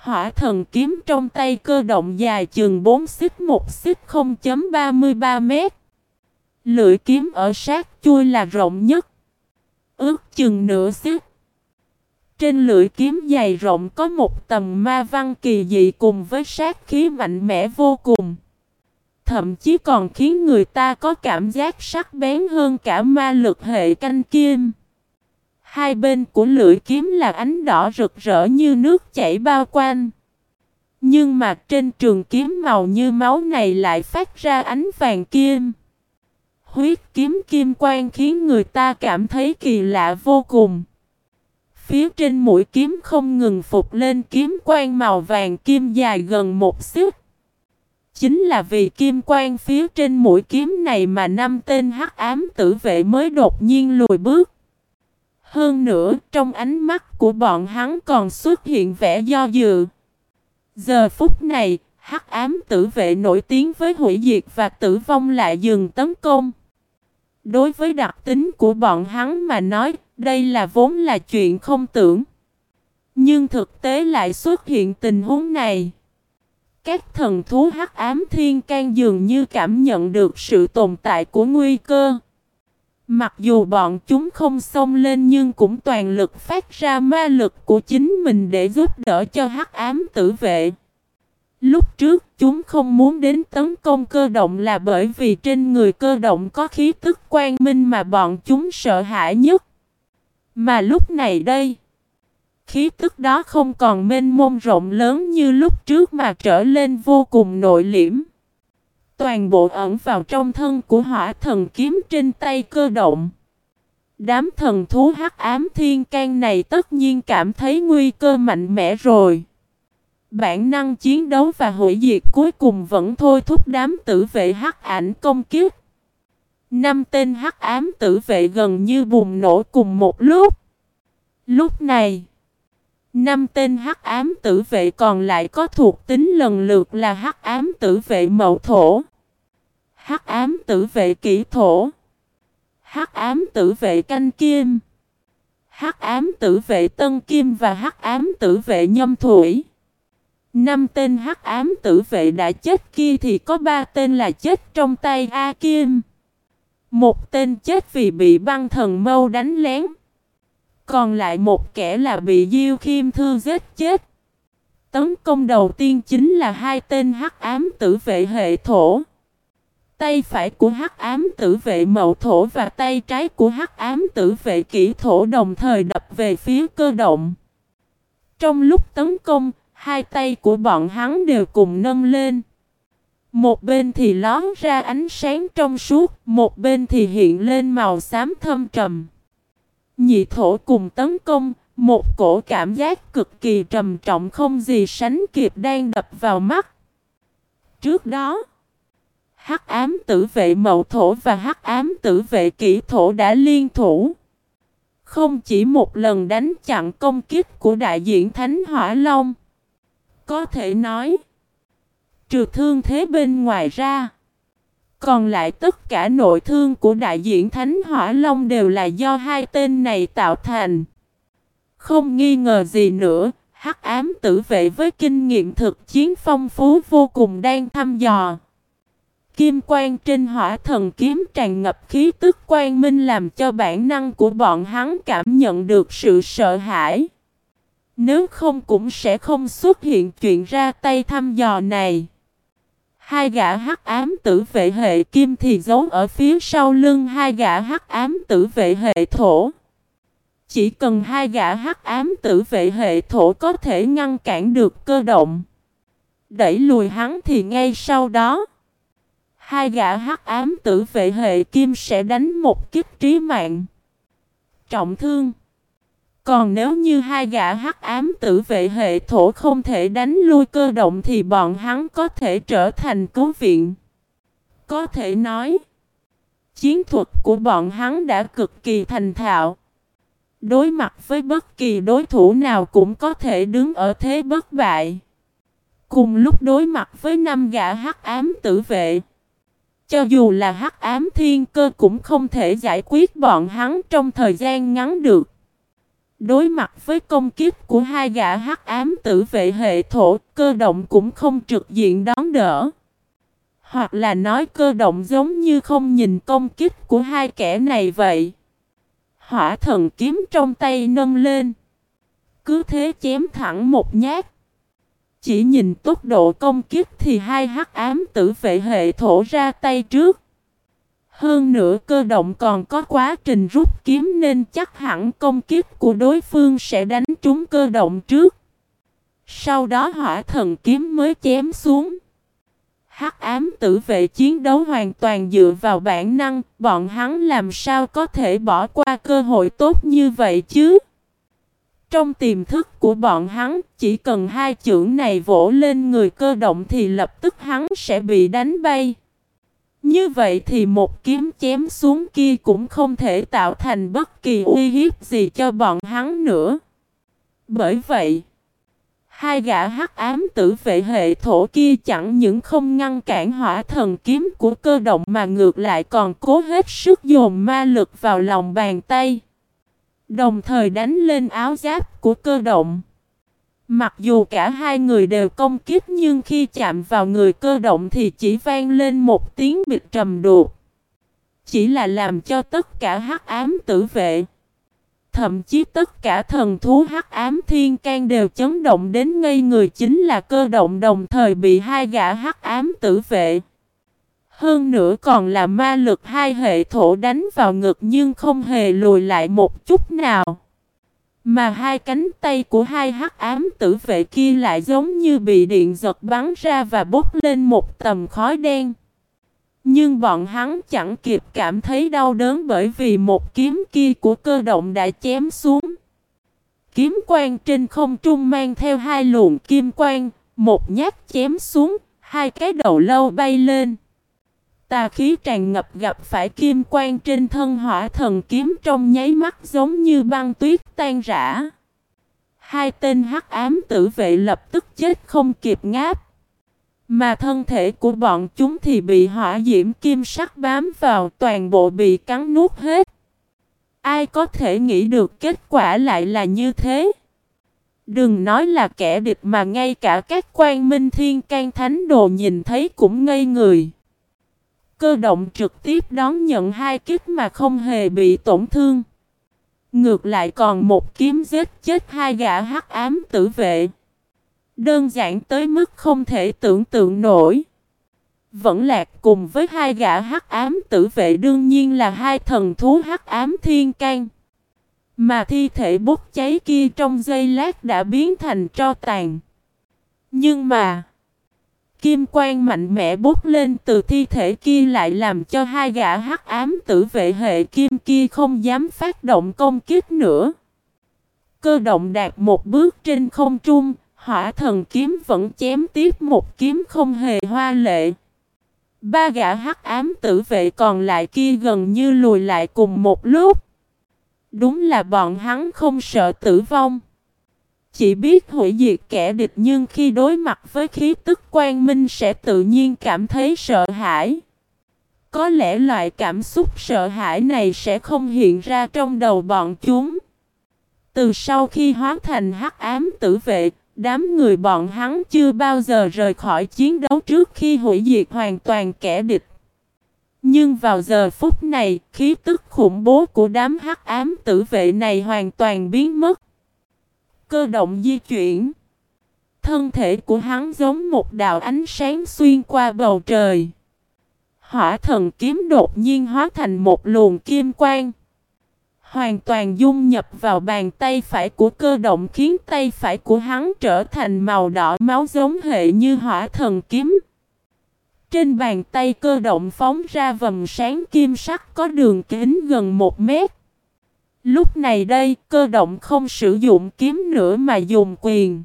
Hỏa thần kiếm trong tay cơ động dài chừng 4 xích 1 xích 0.33 mét. Lưỡi kiếm ở sát chui là rộng nhất. Ước chừng nửa xích. Trên lưỡi kiếm dài rộng có một tầm ma văn kỳ dị cùng với sát khí mạnh mẽ vô cùng. Thậm chí còn khiến người ta có cảm giác sắc bén hơn cả ma lực hệ canh kim. Hai bên của lưỡi kiếm là ánh đỏ rực rỡ như nước chảy bao quanh. Nhưng mà trên trường kiếm màu như máu này lại phát ra ánh vàng kim. Huyết kiếm kim quang khiến người ta cảm thấy kỳ lạ vô cùng. Phía trên mũi kiếm không ngừng phục lên kiếm quang màu vàng kim dài gần một xích. Chính là vì kim quang phía trên mũi kiếm này mà năm tên hắc ám tử vệ mới đột nhiên lùi bước. Hơn nữa, trong ánh mắt của bọn hắn còn xuất hiện vẻ do dự. Giờ phút này, hắc ám tử vệ nổi tiếng với hủy diệt và tử vong lại dừng tấn công. Đối với đặc tính của bọn hắn mà nói, đây là vốn là chuyện không tưởng. Nhưng thực tế lại xuất hiện tình huống này. Các thần thú hắc ám thiên can dường như cảm nhận được sự tồn tại của nguy cơ. Mặc dù bọn chúng không xông lên nhưng cũng toàn lực phát ra ma lực của chính mình để giúp đỡ cho hắc ám tử vệ. Lúc trước chúng không muốn đến tấn công cơ động là bởi vì trên người cơ động có khí tức quang minh mà bọn chúng sợ hãi nhất. Mà lúc này đây, khí tức đó không còn mênh mông rộng lớn như lúc trước mà trở lên vô cùng nội liễm. Toàn bộ ẩn vào trong thân của hỏa thần kiếm trên tay cơ động. Đám thần thú hắc ám thiên can này tất nhiên cảm thấy nguy cơ mạnh mẽ rồi. Bản năng chiến đấu và hủy diệt cuối cùng vẫn thôi thúc đám tử vệ hắc ảnh công kiếp. Năm tên hắc ám tử vệ gần như bùng nổ cùng một lúc. Lúc này, năm tên hắc ám tử vệ còn lại có thuộc tính lần lượt là hắc ám tử vệ mậu thổ, hắc ám tử vệ kỹ thổ, hắc ám tử vệ canh kim, hắc ám tử vệ tân kim và hắc ám tử vệ nhâm thủy. Năm tên hắc ám tử vệ đã chết kia thì có ba tên là chết trong tay A Kim. Một tên chết vì bị băng thần mâu đánh lén. Còn lại một kẻ là bị Diêu Khiêm Thư giết chết. Tấn công đầu tiên chính là hai tên hắc ám tử vệ hệ thổ. Tay phải của hắc ám tử vệ mậu thổ và tay trái của hắc ám tử vệ kỹ thổ đồng thời đập về phía cơ động. Trong lúc tấn công, hai tay của bọn hắn đều cùng nâng lên. Một bên thì lón ra ánh sáng trong suốt, một bên thì hiện lên màu xám thâm trầm. Nhị thổ cùng tấn công, một cổ cảm giác cực kỳ trầm trọng không gì sánh kịp đang đập vào mắt. Trước đó, Hắc ám tử vệ mậu thổ và hắc ám tử vệ kỹ thổ đã liên thủ. Không chỉ một lần đánh chặn công kích của đại diện Thánh Hỏa Long. Có thể nói, trừ thương thế bên ngoài ra, còn lại tất cả nội thương của đại diện Thánh Hỏa Long đều là do hai tên này tạo thành. Không nghi ngờ gì nữa, hắc ám tử vệ với kinh nghiệm thực chiến phong phú vô cùng đang thăm dò. Kim quang trên hỏa thần kiếm tràn ngập khí tức quang minh làm cho bản năng của bọn hắn cảm nhận được sự sợ hãi. Nếu không cũng sẽ không xuất hiện chuyện ra tay thăm dò này. Hai gã hắc ám tử vệ hệ kim thì giấu ở phía sau lưng hai gã hắc ám tử vệ hệ thổ. Chỉ cần hai gã hắc ám tử vệ hệ thổ có thể ngăn cản được cơ động. Đẩy lùi hắn thì ngay sau đó. Hai gã hắc ám tử vệ hệ kim sẽ đánh một kích trí mạng. Trọng thương. Còn nếu như hai gã hắc ám tử vệ hệ thổ không thể đánh lui cơ động thì bọn hắn có thể trở thành cứu viện. Có thể nói, chiến thuật của bọn hắn đã cực kỳ thành thạo. Đối mặt với bất kỳ đối thủ nào cũng có thể đứng ở thế bất bại. Cùng lúc đối mặt với năm gã hắc ám tử vệ. Cho dù là hắc ám thiên cơ cũng không thể giải quyết bọn hắn trong thời gian ngắn được. Đối mặt với công kích của hai gã hắc ám tử vệ hệ thổ, cơ động cũng không trực diện đón đỡ. Hoặc là nói cơ động giống như không nhìn công kích của hai kẻ này vậy. Hỏa thần kiếm trong tay nâng lên. Cứ thế chém thẳng một nhát. Chỉ nhìn tốc độ công kích thì hai hắc ám tử vệ hệ thổ ra tay trước. Hơn nữa cơ động còn có quá trình rút kiếm nên chắc hẳn công kích của đối phương sẽ đánh trúng cơ động trước. Sau đó hỏa thần kiếm mới chém xuống. Hắc ám tử vệ chiến đấu hoàn toàn dựa vào bản năng, bọn hắn làm sao có thể bỏ qua cơ hội tốt như vậy chứ? Trong tiềm thức của bọn hắn, chỉ cần hai chữ này vỗ lên người cơ động thì lập tức hắn sẽ bị đánh bay. Như vậy thì một kiếm chém xuống kia cũng không thể tạo thành bất kỳ uy hiếp gì cho bọn hắn nữa. Bởi vậy, hai gã hắc ám tử vệ hệ thổ kia chẳng những không ngăn cản hỏa thần kiếm của cơ động mà ngược lại còn cố hết sức dồn ma lực vào lòng bàn tay. Đồng thời đánh lên áo giáp của cơ động. Mặc dù cả hai người đều công kích nhưng khi chạm vào người cơ động thì chỉ vang lên một tiếng bịt trầm đột. Chỉ là làm cho tất cả hắc ám tử vệ. Thậm chí tất cả thần thú hắc ám thiên can đều chấn động đến ngay người chính là cơ động đồng thời bị hai gã hắc ám tử vệ. Hơn nữa còn là ma lực hai hệ thổ đánh vào ngực nhưng không hề lùi lại một chút nào. Mà hai cánh tay của hai hắc ám tử vệ kia lại giống như bị điện giật bắn ra và bốc lên một tầm khói đen. Nhưng bọn hắn chẳng kịp cảm thấy đau đớn bởi vì một kiếm kia của cơ động đã chém xuống. Kiếm quang trên không trung mang theo hai luồng kim quang, một nhát chém xuống, hai cái đầu lâu bay lên. Tà khí tràn ngập gặp phải kim quang trên thân hỏa thần kiếm trong nháy mắt giống như băng tuyết tan rã. Hai tên hắc ám tử vệ lập tức chết không kịp ngáp. Mà thân thể của bọn chúng thì bị hỏa diễm kim sắc bám vào, toàn bộ bị cắn nuốt hết. Ai có thể nghĩ được kết quả lại là như thế? Đừng nói là kẻ địch mà ngay cả các quan minh thiên can thánh đồ nhìn thấy cũng ngây người. Cơ động trực tiếp đón nhận hai kích mà không hề bị tổn thương. Ngược lại còn một kiếm giết chết hai gã hắc ám tử vệ. Đơn giản tới mức không thể tưởng tượng nổi. Vẫn lạc cùng với hai gã hắc ám tử vệ đương nhiên là hai thần thú hắc ám thiên can. Mà thi thể bốc cháy kia trong giây lát đã biến thành tro tàn. Nhưng mà... Kim quang mạnh mẽ bút lên từ thi thể kia lại làm cho hai gã hắc ám tử vệ hệ kim kia không dám phát động công kích nữa. Cơ động đạt một bước trên không trung, hỏa thần kiếm vẫn chém tiếp một kiếm không hề hoa lệ. Ba gã hắc ám tử vệ còn lại kia gần như lùi lại cùng một lúc. Đúng là bọn hắn không sợ tử vong. Chỉ biết hủy diệt kẻ địch nhưng khi đối mặt với khí tức quang minh sẽ tự nhiên cảm thấy sợ hãi. Có lẽ loại cảm xúc sợ hãi này sẽ không hiện ra trong đầu bọn chúng. Từ sau khi hóa thành hắc ám tử vệ, đám người bọn hắn chưa bao giờ rời khỏi chiến đấu trước khi hủy diệt hoàn toàn kẻ địch. Nhưng vào giờ phút này, khí tức khủng bố của đám hắc ám tử vệ này hoàn toàn biến mất cơ động di chuyển. Thân thể của hắn giống một đạo ánh sáng xuyên qua bầu trời. Hỏa thần kiếm đột nhiên hóa thành một luồng kim quang. Hoàn toàn dung nhập vào bàn tay phải của cơ động khiến tay phải của hắn trở thành màu đỏ máu giống hệ như hỏa thần kiếm. Trên bàn tay cơ động phóng ra vầng sáng kim sắc có đường kính gần một mét. Lúc này đây, cơ động không sử dụng kiếm nữa mà dùng quyền.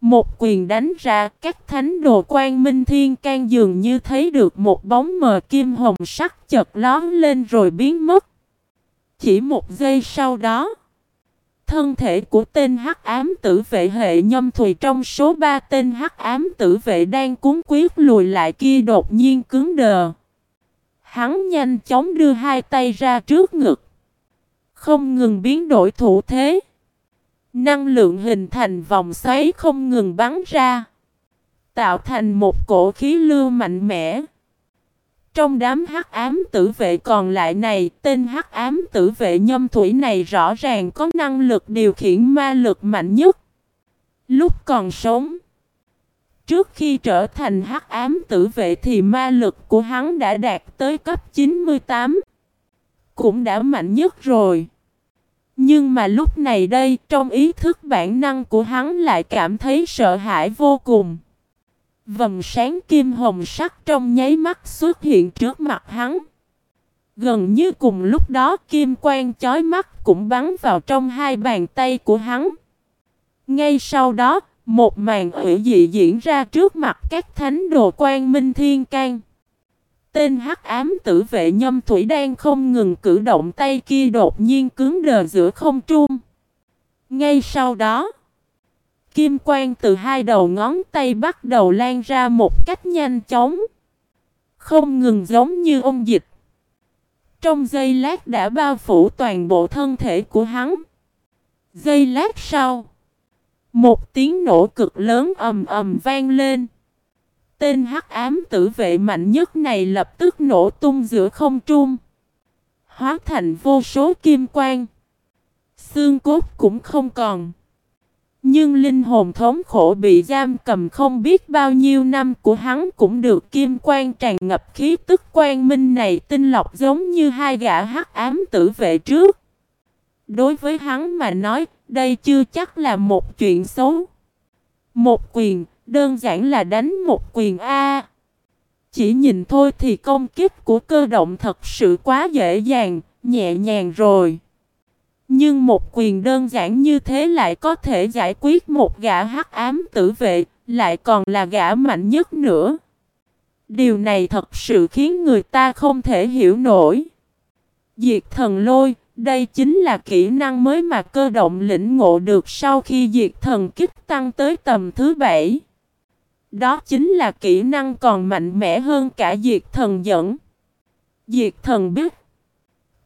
Một quyền đánh ra, các thánh đồ quan minh thiên can dường như thấy được một bóng mờ kim hồng sắc chật lón lên rồi biến mất. Chỉ một giây sau đó, thân thể của tên hắc ám tử vệ hệ nhâm thùy trong số ba tên hắc ám tử vệ đang cuốn quyết lùi lại kia đột nhiên cứng đờ. Hắn nhanh chóng đưa hai tay ra trước ngực không ngừng biến đổi thủ thế. Năng lượng hình thành vòng xoáy không ngừng bắn ra. Tạo thành một cổ khí lưu mạnh mẽ. Trong đám hắc ám tử vệ còn lại này, tên hắc ám tử vệ nhâm thủy này rõ ràng có năng lực điều khiển ma lực mạnh nhất. Lúc còn sống, trước khi trở thành hắc ám tử vệ thì ma lực của hắn đã đạt tới cấp 98. Cũng đã mạnh nhất rồi. Nhưng mà lúc này đây, trong ý thức bản năng của hắn lại cảm thấy sợ hãi vô cùng. Vầng sáng kim hồng sắc trong nháy mắt xuất hiện trước mặt hắn. Gần như cùng lúc đó kim quang chói mắt cũng bắn vào trong hai bàn tay của hắn. Ngay sau đó, một màn ủy dị diễn ra trước mặt các thánh đồ quan minh thiên can. Tên hắc ám tử vệ nhâm thủy đang không ngừng cử động tay kia đột nhiên cứng đờ giữa không trung. Ngay sau đó, kim quang từ hai đầu ngón tay bắt đầu lan ra một cách nhanh chóng. Không ngừng giống như ông dịch. Trong giây lát đã bao phủ toàn bộ thân thể của hắn. Giây lát sau, một tiếng nổ cực lớn ầm ầm vang lên. Tên hắc ám tử vệ mạnh nhất này lập tức nổ tung giữa không trung. Hóa thành vô số kim quang. Xương cốt cũng không còn. Nhưng linh hồn thống khổ bị giam cầm không biết bao nhiêu năm của hắn cũng được kim quang tràn ngập khí tức quang minh này tinh lọc giống như hai gã hắc ám tử vệ trước. Đối với hắn mà nói, đây chưa chắc là một chuyện xấu. Một quyền, đơn giản là đánh một quyền A. Chỉ nhìn thôi thì công kích của cơ động thật sự quá dễ dàng, nhẹ nhàng rồi. Nhưng một quyền đơn giản như thế lại có thể giải quyết một gã hắc ám tử vệ, lại còn là gã mạnh nhất nữa. Điều này thật sự khiến người ta không thể hiểu nổi. Diệt thần lôi, đây chính là kỹ năng mới mà cơ động lĩnh ngộ được sau khi diệt thần kích tăng tới tầm thứ bảy. Đó chính là kỹ năng còn mạnh mẽ hơn cả diệt thần dẫn. Diệt thần biết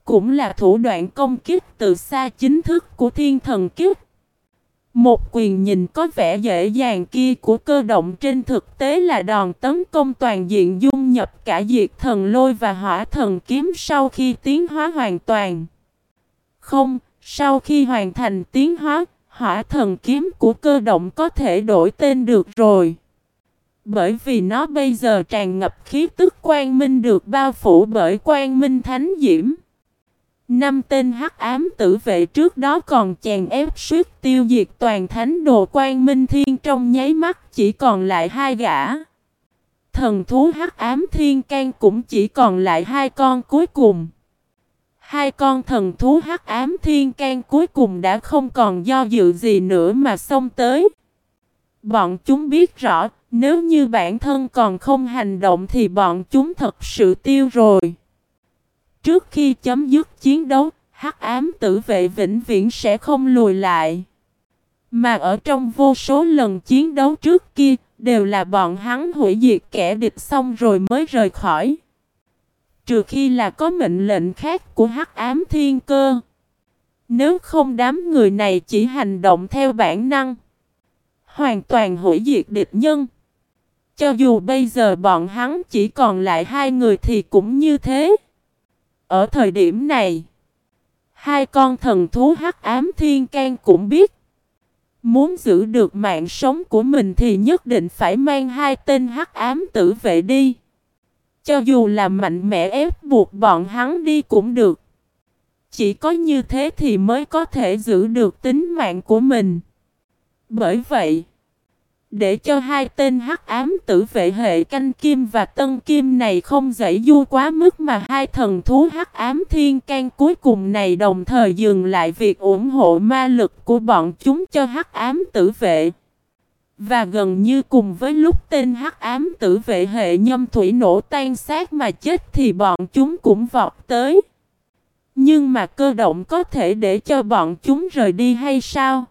cũng là thủ đoạn công kích từ xa chính thức của thiên thần kiếp. Một quyền nhìn có vẻ dễ dàng kia của cơ động trên thực tế là đòn tấn công toàn diện dung nhập cả diệt thần lôi và hỏa thần kiếm sau khi tiến hóa hoàn toàn. Không, sau khi hoàn thành tiến hóa, hỏa thần kiếm của cơ động có thể đổi tên được rồi. Bởi vì nó bây giờ tràn ngập khí tức quang minh được bao phủ bởi quang minh thánh diễm. Năm tên hắc ám tử vệ trước đó còn chèn ép suýt tiêu diệt toàn thánh đồ quan minh thiên trong nháy mắt chỉ còn lại hai gã. Thần thú hắc ám thiên can cũng chỉ còn lại hai con cuối cùng. Hai con thần thú hắc ám thiên can cuối cùng đã không còn do dự gì nữa mà xông tới. Bọn chúng biết rõ, nếu như bản thân còn không hành động thì bọn chúng thật sự tiêu rồi. Trước khi chấm dứt chiến đấu, hắc ám tử vệ vĩnh viễn sẽ không lùi lại. Mà ở trong vô số lần chiến đấu trước kia, đều là bọn hắn hủy diệt kẻ địch xong rồi mới rời khỏi. Trừ khi là có mệnh lệnh khác của hắc ám thiên cơ. Nếu không đám người này chỉ hành động theo bản năng. Hoàn toàn hủy diệt địch nhân. Cho dù bây giờ bọn hắn chỉ còn lại hai người thì cũng như thế. Ở thời điểm này, hai con thần thú hắc ám thiên can cũng biết. Muốn giữ được mạng sống của mình thì nhất định phải mang hai tên hắc ám tử vệ đi. Cho dù là mạnh mẽ ép buộc bọn hắn đi cũng được. Chỉ có như thế thì mới có thể giữ được tính mạng của mình. Bởi vậy, để cho hai tên hắc ám tử vệ hệ canh kim và tân kim này không dãy du quá mức mà hai thần thú hắc ám thiên can cuối cùng này đồng thời dừng lại việc ủng hộ ma lực của bọn chúng cho hắc ám tử vệ. Và gần như cùng với lúc tên hắc ám tử vệ hệ nhâm thủy nổ tan xác mà chết thì bọn chúng cũng vọt tới. Nhưng mà cơ động có thể để cho bọn chúng rời đi hay sao?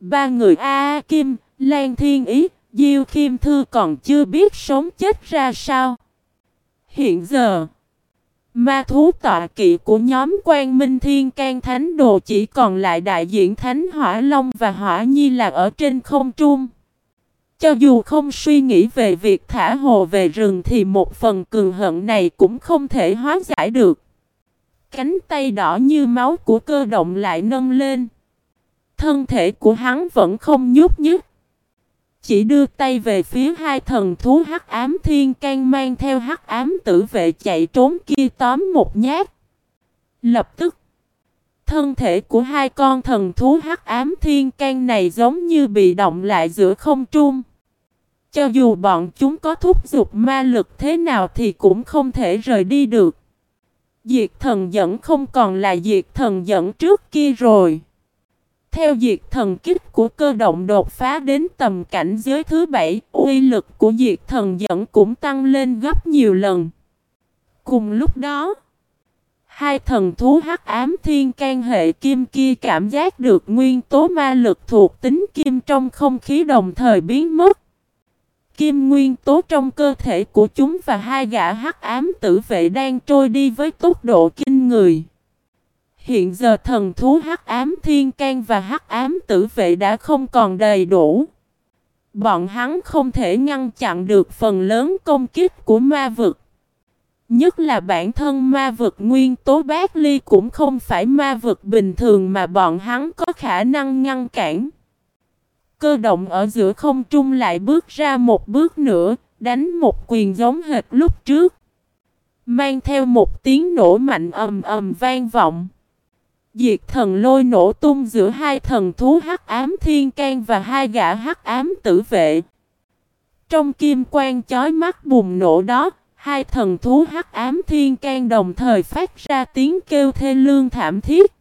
Ba người A, Kim, Lan Thiên Ý, Diêu Khiêm Thư còn chưa biết sống chết ra sao. Hiện giờ, Ma thú tọa kỵ của nhóm quan minh thiên can thánh đồ chỉ còn lại đại diện thánh hỏa long và hỏa nhi là ở trên không trung. Cho dù không suy nghĩ về việc thả hồ về rừng thì một phần cường hận này cũng không thể hóa giải được. Cánh tay đỏ như máu của cơ động lại nâng lên. Thân thể của hắn vẫn không nhúc nhích. Chỉ đưa tay về phía hai thần thú hắc ám thiên can mang theo hắc ám tử vệ chạy trốn kia tóm một nhát. Lập tức, thân thể của hai con thần thú hắc ám thiên can này giống như bị động lại giữa không trung. Cho dù bọn chúng có thúc giục ma lực thế nào thì cũng không thể rời đi được. Diệt thần dẫn không còn là diệt thần dẫn trước kia rồi. Theo diệt thần kích của cơ động đột phá đến tầm cảnh giới thứ bảy, uy lực của diệt thần dẫn cũng tăng lên gấp nhiều lần. Cùng lúc đó, hai thần thú hắc ám thiên can hệ kim kia cảm giác được nguyên tố ma lực thuộc tính kim trong không khí đồng thời biến mất. Kim nguyên tố trong cơ thể của chúng và hai gã hắc ám tử vệ đang trôi đi với tốc độ kinh người. Hiện giờ thần thú hắc ám thiên can và hắc ám tử vệ đã không còn đầy đủ. Bọn hắn không thể ngăn chặn được phần lớn công kích của ma vực. Nhất là bản thân ma vực nguyên tố bát ly cũng không phải ma vực bình thường mà bọn hắn có khả năng ngăn cản. Cơ động ở giữa không trung lại bước ra một bước nữa, đánh một quyền giống hệt lúc trước. Mang theo một tiếng nổ mạnh ầm ầm vang vọng. Diệt thần lôi nổ tung giữa hai thần thú hắc ám thiên can và hai gã hắc ám tử vệ. Trong kim quang chói mắt bùng nổ đó, hai thần thú hắc ám thiên can đồng thời phát ra tiếng kêu thê lương thảm thiết.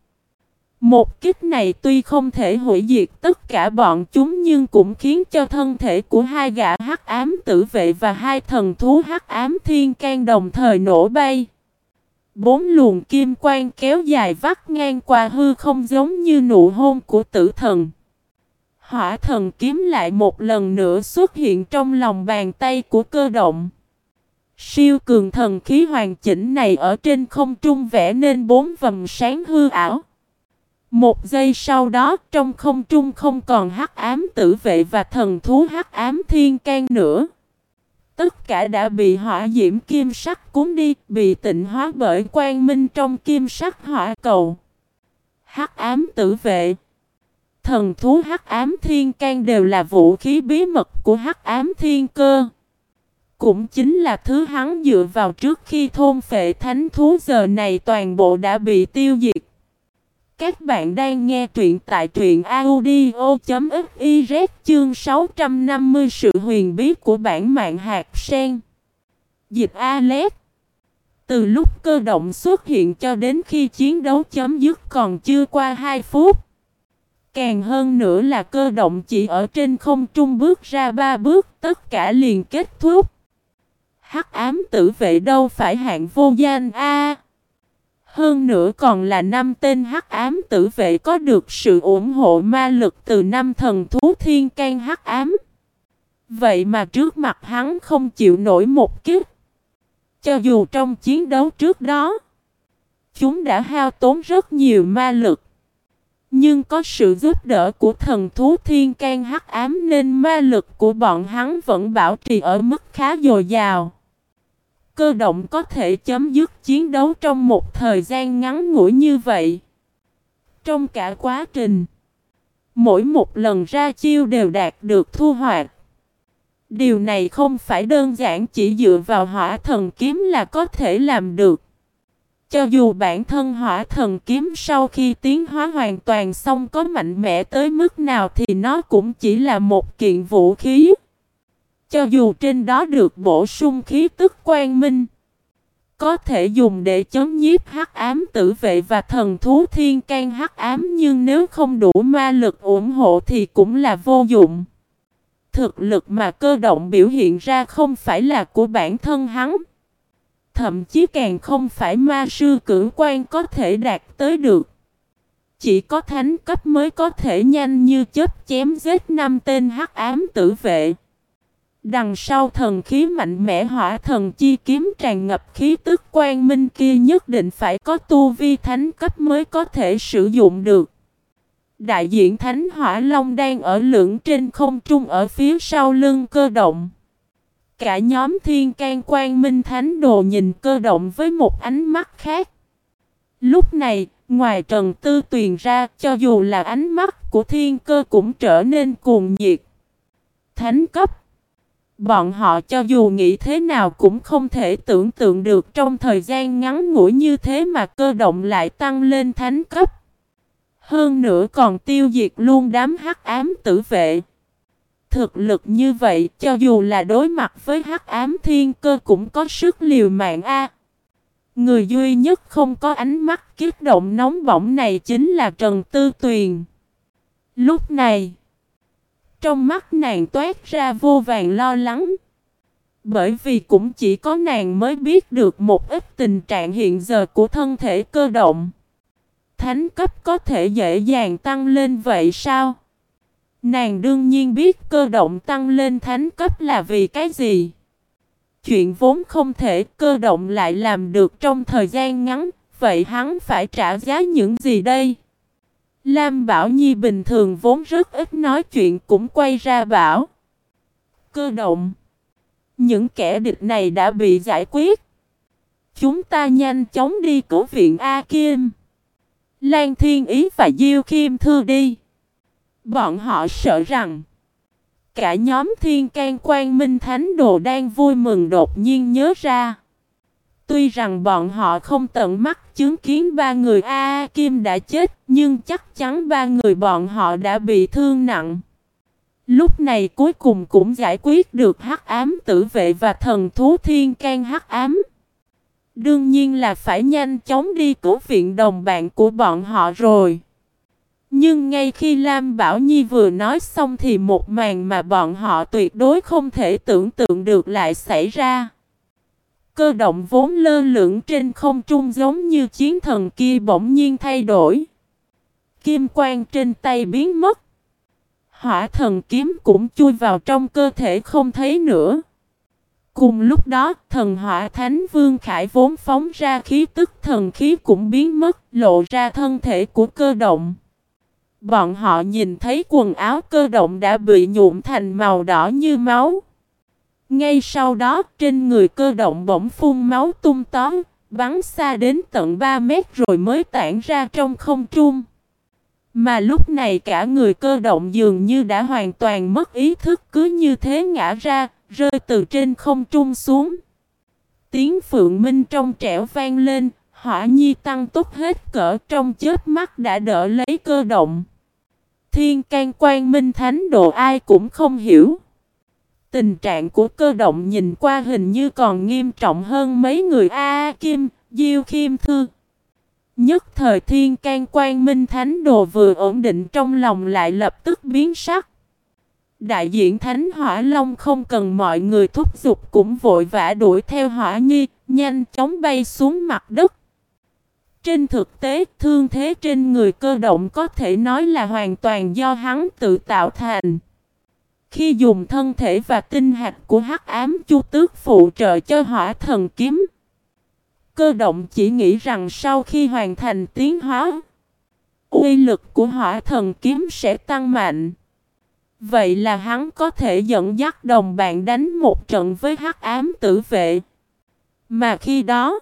Một kích này tuy không thể hủy diệt tất cả bọn chúng nhưng cũng khiến cho thân thể của hai gã hắc ám tử vệ và hai thần thú hắc ám thiên can đồng thời nổ bay. Bốn luồng kim quang kéo dài vắt ngang qua hư không giống như nụ hôn của tử thần. Hỏa thần kiếm lại một lần nữa xuất hiện trong lòng bàn tay của cơ động. Siêu cường thần khí hoàn chỉnh này ở trên không trung vẽ nên bốn vầng sáng hư ảo. Một giây sau đó, trong không trung không còn hắc ám tử vệ và thần thú hắc ám thiên can nữa. Tất cả đã bị hỏa diễm kim sắc cuốn đi, bị tịnh hóa bởi quang minh trong kim sắc hỏa cầu. Hắc ám tử vệ Thần thú hắc ám thiên can đều là vũ khí bí mật của hắc ám thiên cơ. Cũng chính là thứ hắn dựa vào trước khi thôn phệ thánh thú giờ này toàn bộ đã bị tiêu diệt. Các bạn đang nghe truyện tại truyện audio.fiz chương 650 sự huyền bí của bản mạng hạt sen. Dịch Alex Từ lúc cơ động xuất hiện cho đến khi chiến đấu chấm dứt còn chưa qua 2 phút. Càng hơn nữa là cơ động chỉ ở trên không trung bước ra ba bước, tất cả liền kết thúc. Hắc ám tử vệ đâu phải hạng vô danh a hơn nữa còn là năm tên hắc ám tử vệ có được sự ủng hộ ma lực từ năm thần thú thiên can hắc ám. Vậy mà trước mặt hắn không chịu nổi một kiếp. Cho dù trong chiến đấu trước đó, chúng đã hao tốn rất nhiều ma lực. Nhưng có sự giúp đỡ của thần thú thiên can hắc ám nên ma lực của bọn hắn vẫn bảo trì ở mức khá dồi dào cơ động có thể chấm dứt chiến đấu trong một thời gian ngắn ngủi như vậy. Trong cả quá trình, mỗi một lần ra chiêu đều đạt được thu hoạch. Điều này không phải đơn giản chỉ dựa vào hỏa thần kiếm là có thể làm được. Cho dù bản thân hỏa thần kiếm sau khi tiến hóa hoàn toàn xong có mạnh mẽ tới mức nào thì nó cũng chỉ là một kiện vũ khí. Cho dù trên đó được bổ sung khí tức quang minh, có thể dùng để chống nhiếp hắc ám tử vệ và thần thú thiên can hắc ám nhưng nếu không đủ ma lực ủng hộ thì cũng là vô dụng. Thực lực mà cơ động biểu hiện ra không phải là của bản thân hắn. Thậm chí càng không phải ma sư cử quan có thể đạt tới được. Chỉ có thánh cấp mới có thể nhanh như chết chém giết năm tên hắc ám tử vệ. Đằng sau thần khí mạnh mẽ hỏa thần chi kiếm tràn ngập khí tức quang minh kia nhất định phải có tu vi thánh cấp mới có thể sử dụng được. Đại diện thánh hỏa long đang ở lưỡng trên không trung ở phía sau lưng cơ động. Cả nhóm thiên can quang minh thánh đồ nhìn cơ động với một ánh mắt khác. Lúc này, ngoài trần tư tuyền ra, cho dù là ánh mắt của thiên cơ cũng trở nên cuồng nhiệt. Thánh cấp Bọn họ cho dù nghĩ thế nào cũng không thể tưởng tượng được trong thời gian ngắn ngủi như thế mà cơ động lại tăng lên thánh cấp. Hơn nữa còn tiêu diệt luôn đám hắc ám tử vệ. Thực lực như vậy cho dù là đối mặt với hắc ám thiên cơ cũng có sức liều mạng a. Người duy nhất không có ánh mắt kiết động nóng bỏng này chính là Trần Tư Tuyền. Lúc này, trong mắt nàng toát ra vô vàng lo lắng. Bởi vì cũng chỉ có nàng mới biết được một ít tình trạng hiện giờ của thân thể cơ động. Thánh cấp có thể dễ dàng tăng lên vậy sao? Nàng đương nhiên biết cơ động tăng lên thánh cấp là vì cái gì. Chuyện vốn không thể cơ động lại làm được trong thời gian ngắn, vậy hắn phải trả giá những gì đây? Lam Bảo Nhi bình thường vốn rất ít nói chuyện cũng quay ra bảo. Cơ động. Những kẻ địch này đã bị giải quyết. Chúng ta nhanh chóng đi cổ viện A Kim. Lan Thiên Ý và Diêu Kim Thư đi. Bọn họ sợ rằng, cả nhóm thiên can quan minh thánh đồ đang vui mừng đột nhiên nhớ ra. Tuy rằng bọn họ không tận mắt chứng kiến ba người A, Kim đã chết, nhưng chắc chắn ba người bọn họ đã bị thương nặng. Lúc này cuối cùng cũng giải quyết được hắc ám tử vệ và thần thú thiên can hắc ám. Đương nhiên là phải nhanh chóng đi cứu viện đồng bạn của bọn họ rồi. Nhưng ngay khi Lam Bảo Nhi vừa nói xong thì một màn mà bọn họ tuyệt đối không thể tưởng tượng được lại xảy ra. Cơ động vốn lơ lửng trên không trung giống như chiến thần kia bỗng nhiên thay đổi. Kim quang trên tay biến mất. Hỏa thần kiếm cũng chui vào trong cơ thể không thấy nữa. Cùng lúc đó, thần hỏa thánh vương khải vốn phóng ra khí tức thần khí cũng biến mất, lộ ra thân thể của cơ động. Bọn họ nhìn thấy quần áo cơ động đã bị nhuộm thành màu đỏ như máu. Ngay sau đó, trên người cơ động bỗng phun máu tung tóm, bắn xa đến tận 3 mét rồi mới tản ra trong không trung. Mà lúc này cả người cơ động dường như đã hoàn toàn mất ý thức cứ như thế ngã ra, rơi từ trên không trung xuống. Tiếng phượng minh trong trẻo vang lên, hỏa nhi tăng tốc hết cỡ trong chết mắt đã đỡ lấy cơ động. Thiên can quan minh thánh độ ai cũng không hiểu. Tình trạng của cơ động nhìn qua hình như còn nghiêm trọng hơn mấy người A, Kim, Diêu kim Thư. Nhất thời thiên can quan minh thánh đồ vừa ổn định trong lòng lại lập tức biến sắc. Đại diện Thánh Hỏa Long không cần mọi người thúc giục cũng vội vã đuổi theo Hỏa Nhi, nhanh chóng bay xuống mặt đất. Trên thực tế, thương thế trên người cơ động có thể nói là hoàn toàn do hắn tự tạo thành. Khi dùng thân thể và tinh hạt của hắc ám chu tước phụ trợ cho hỏa thần kiếm, cơ động chỉ nghĩ rằng sau khi hoàn thành tiến hóa, uy lực của hỏa thần kiếm sẽ tăng mạnh. Vậy là hắn có thể dẫn dắt đồng bạn đánh một trận với hắc ám tử vệ. Mà khi đó,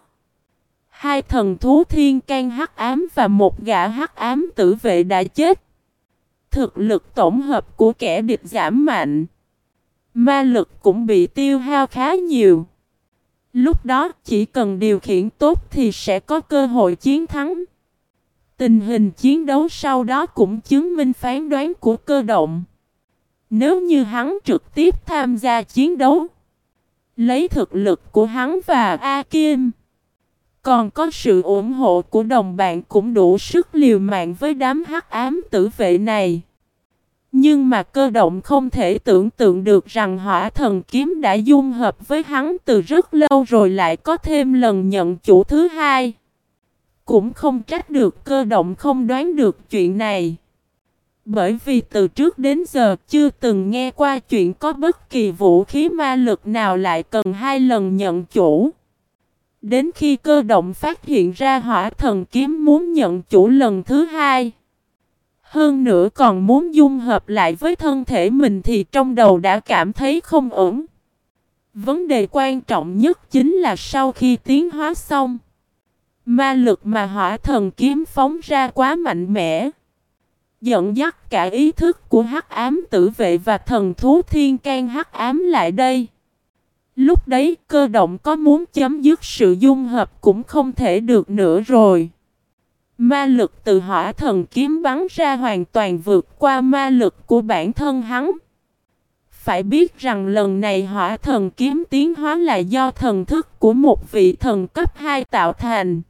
hai thần thú thiên can hắc ám và một gã hắc ám tử vệ đã chết. Thực lực tổng hợp của kẻ địch giảm mạnh. Ma lực cũng bị tiêu hao khá nhiều. Lúc đó chỉ cần điều khiển tốt thì sẽ có cơ hội chiến thắng. Tình hình chiến đấu sau đó cũng chứng minh phán đoán của cơ động. Nếu như hắn trực tiếp tham gia chiến đấu, lấy thực lực của hắn và A Kim, còn có sự ủng hộ của đồng bạn cũng đủ sức liều mạng với đám hắc ám tử vệ này. Nhưng mà cơ động không thể tưởng tượng được rằng hỏa thần kiếm đã dung hợp với hắn từ rất lâu rồi lại có thêm lần nhận chủ thứ hai. Cũng không trách được cơ động không đoán được chuyện này. Bởi vì từ trước đến giờ chưa từng nghe qua chuyện có bất kỳ vũ khí ma lực nào lại cần hai lần nhận chủ. Đến khi cơ động phát hiện ra hỏa thần kiếm muốn nhận chủ lần thứ hai. Hơn nữa còn muốn dung hợp lại với thân thể mình thì trong đầu đã cảm thấy không ổn. Vấn đề quan trọng nhất chính là sau khi tiến hóa xong. Ma lực mà hỏa thần kiếm phóng ra quá mạnh mẽ. Dẫn dắt cả ý thức của hắc ám tử vệ và thần thú thiên can hắc ám lại đây. Lúc đấy, cơ động có muốn chấm dứt sự dung hợp cũng không thể được nữa rồi. Ma lực từ hỏa thần kiếm bắn ra hoàn toàn vượt qua ma lực của bản thân hắn. Phải biết rằng lần này hỏa thần kiếm tiến hóa là do thần thức của một vị thần cấp 2 tạo thành.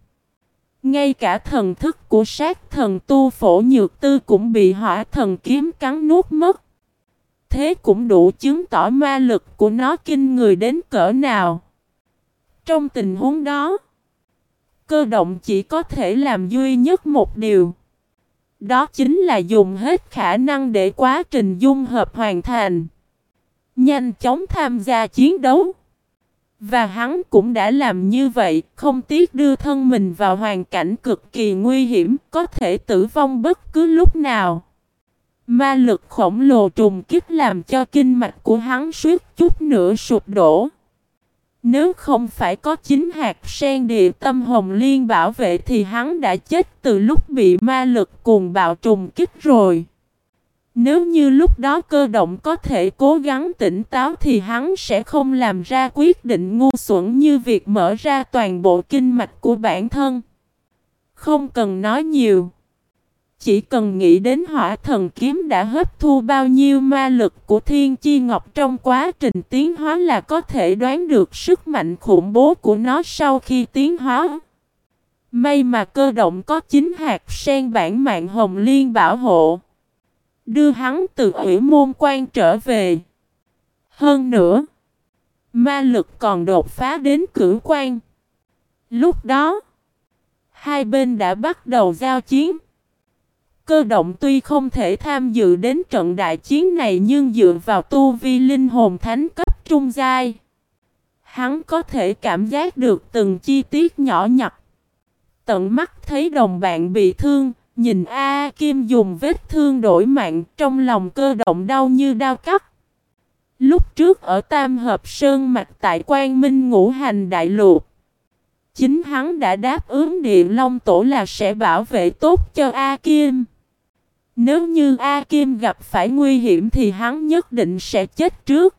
Ngay cả thần thức của sát thần tu phổ nhược tư cũng bị hỏa thần kiếm cắn nuốt mất. Thế cũng đủ chứng tỏ ma lực của nó kinh người đến cỡ nào. Trong tình huống đó, cơ động chỉ có thể làm duy nhất một điều. Đó chính là dùng hết khả năng để quá trình dung hợp hoàn thành. Nhanh chóng tham gia chiến đấu. Và hắn cũng đã làm như vậy, không tiếc đưa thân mình vào hoàn cảnh cực kỳ nguy hiểm, có thể tử vong bất cứ lúc nào. Ma lực khổng lồ trùng kích làm cho kinh mạch của hắn suýt chút nữa sụp đổ. Nếu không phải có chính hạt sen địa tâm hồng liên bảo vệ thì hắn đã chết từ lúc bị ma lực cuồng bạo trùng kích rồi. Nếu như lúc đó cơ động có thể cố gắng tỉnh táo thì hắn sẽ không làm ra quyết định ngu xuẩn như việc mở ra toàn bộ kinh mạch của bản thân. Không cần nói nhiều. Chỉ cần nghĩ đến hỏa thần kiếm đã hấp thu bao nhiêu ma lực của thiên chi ngọc trong quá trình tiến hóa là có thể đoán được sức mạnh khủng bố của nó sau khi tiến hóa. May mà cơ động có chính hạt sen bản mạng hồng liên bảo hộ. Đưa hắn từ ủy môn quan trở về. Hơn nữa, ma lực còn đột phá đến cử quan. Lúc đó, hai bên đã bắt đầu giao chiến. Cơ động tuy không thể tham dự đến trận đại chiến này nhưng dựa vào tu vi linh hồn thánh cấp trung giai. Hắn có thể cảm giác được từng chi tiết nhỏ nhặt. Tận mắt thấy đồng bạn bị thương, nhìn A, Kim dùng vết thương đổi mạng trong lòng cơ động đau như đau cắt. Lúc trước ở Tam Hợp Sơn Mạch tại Quang Minh Ngũ Hành Đại Lục. Chính hắn đã đáp ứng địa long tổ là sẽ bảo vệ tốt cho A Kim. Nếu như A Kim gặp phải nguy hiểm thì hắn nhất định sẽ chết trước.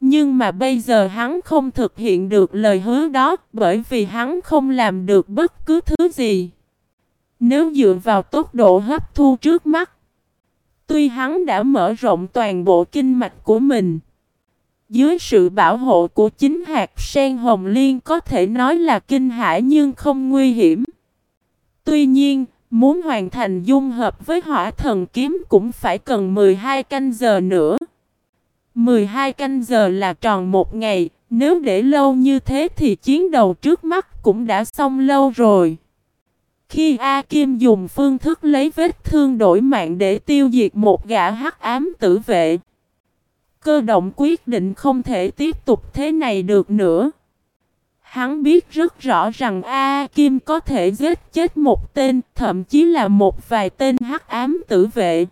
Nhưng mà bây giờ hắn không thực hiện được lời hứa đó bởi vì hắn không làm được bất cứ thứ gì. Nếu dựa vào tốc độ hấp thu trước mắt, tuy hắn đã mở rộng toàn bộ kinh mạch của mình, dưới sự bảo hộ của chính hạt sen hồng liên có thể nói là kinh hãi nhưng không nguy hiểm. Tuy nhiên, Muốn hoàn thành dung hợp với hỏa thần kiếm cũng phải cần 12 canh giờ nữa. 12 canh giờ là tròn một ngày, nếu để lâu như thế thì chiến đầu trước mắt cũng đã xong lâu rồi. Khi A Kim dùng phương thức lấy vết thương đổi mạng để tiêu diệt một gã hắc ám tử vệ, cơ động quyết định không thể tiếp tục thế này được nữa. Hắn biết rất rõ rằng A Kim có thể giết chết một tên, thậm chí là một vài tên hắc ám tử vệ.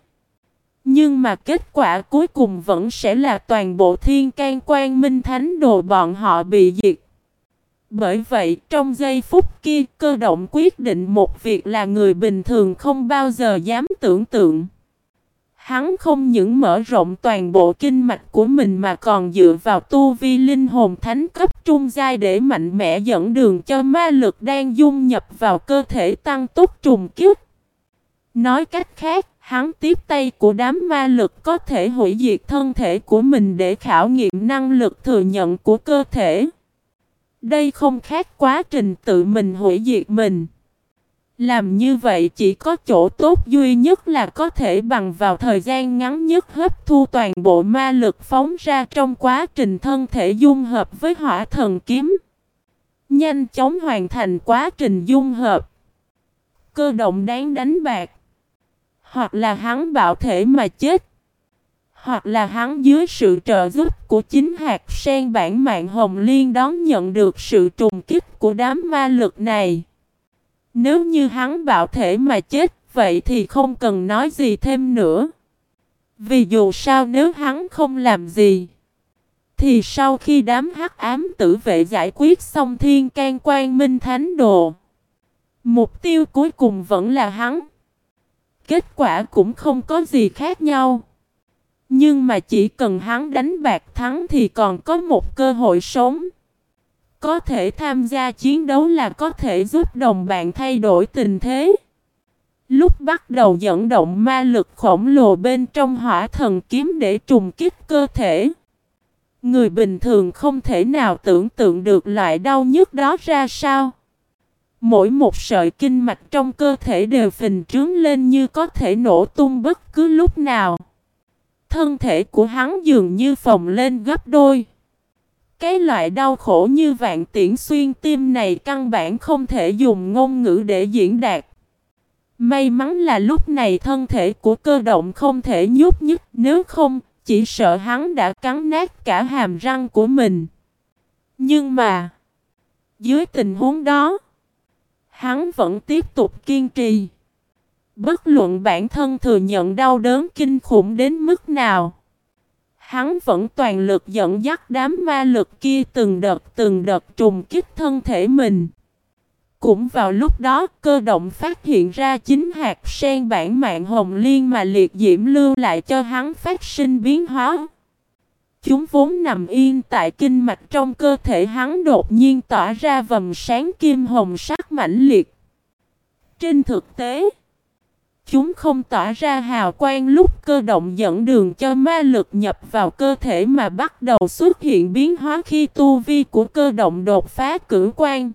Nhưng mà kết quả cuối cùng vẫn sẽ là toàn bộ thiên can quan minh thánh đồ bọn họ bị diệt. Bởi vậy, trong giây phút kia, cơ động quyết định một việc là người bình thường không bao giờ dám tưởng tượng. Hắn không những mở rộng toàn bộ kinh mạch của mình mà còn dựa vào tu vi linh hồn thánh cấp trung giai để mạnh mẽ dẫn đường cho ma lực đang dung nhập vào cơ thể tăng tốc trùng kiếp. Nói cách khác, hắn tiếp tay của đám ma lực có thể hủy diệt thân thể của mình để khảo nghiệm năng lực thừa nhận của cơ thể. Đây không khác quá trình tự mình hủy diệt mình. Làm như vậy chỉ có chỗ tốt duy nhất là có thể bằng vào thời gian ngắn nhất hấp thu toàn bộ ma lực phóng ra trong quá trình thân thể dung hợp với hỏa thần kiếm. Nhanh chóng hoàn thành quá trình dung hợp. Cơ động đáng đánh bạc. Hoặc là hắn bạo thể mà chết. Hoặc là hắn dưới sự trợ giúp của chính hạt sen bản mạng hồng liên đón nhận được sự trùng kích của đám ma lực này. Nếu như hắn bạo thể mà chết, vậy thì không cần nói gì thêm nữa. Vì dù sao nếu hắn không làm gì, thì sau khi đám hắc ám tử vệ giải quyết xong thiên can quan minh thánh đồ, mục tiêu cuối cùng vẫn là hắn. Kết quả cũng không có gì khác nhau. Nhưng mà chỉ cần hắn đánh bạc thắng thì còn có một cơ hội sống. Có thể tham gia chiến đấu là có thể giúp đồng bạn thay đổi tình thế. Lúc bắt đầu dẫn động ma lực khổng lồ bên trong hỏa thần kiếm để trùng kích cơ thể. Người bình thường không thể nào tưởng tượng được loại đau nhức đó ra sao. Mỗi một sợi kinh mạch trong cơ thể đều phình trướng lên như có thể nổ tung bất cứ lúc nào. Thân thể của hắn dường như phồng lên gấp đôi. Cái loại đau khổ như vạn tiễn xuyên tim này căn bản không thể dùng ngôn ngữ để diễn đạt. May mắn là lúc này thân thể của cơ động không thể nhúc nhích nếu không, chỉ sợ hắn đã cắn nát cả hàm răng của mình. Nhưng mà, dưới tình huống đó, hắn vẫn tiếp tục kiên trì. Bất luận bản thân thừa nhận đau đớn kinh khủng đến mức nào. Hắn vẫn toàn lực dẫn dắt đám ma lực kia từng đợt từng đợt trùng kích thân thể mình. Cũng vào lúc đó cơ động phát hiện ra chính hạt sen bản mạng hồng liên mà liệt diễm lưu lại cho hắn phát sinh biến hóa. Chúng vốn nằm yên tại kinh mạch trong cơ thể hắn đột nhiên tỏa ra vầng sáng kim hồng sắc mãnh liệt. Trên thực tế, Chúng không tỏa ra hào quang lúc cơ động dẫn đường cho ma lực nhập vào cơ thể mà bắt đầu xuất hiện biến hóa khi tu vi của cơ động đột phá cử quan.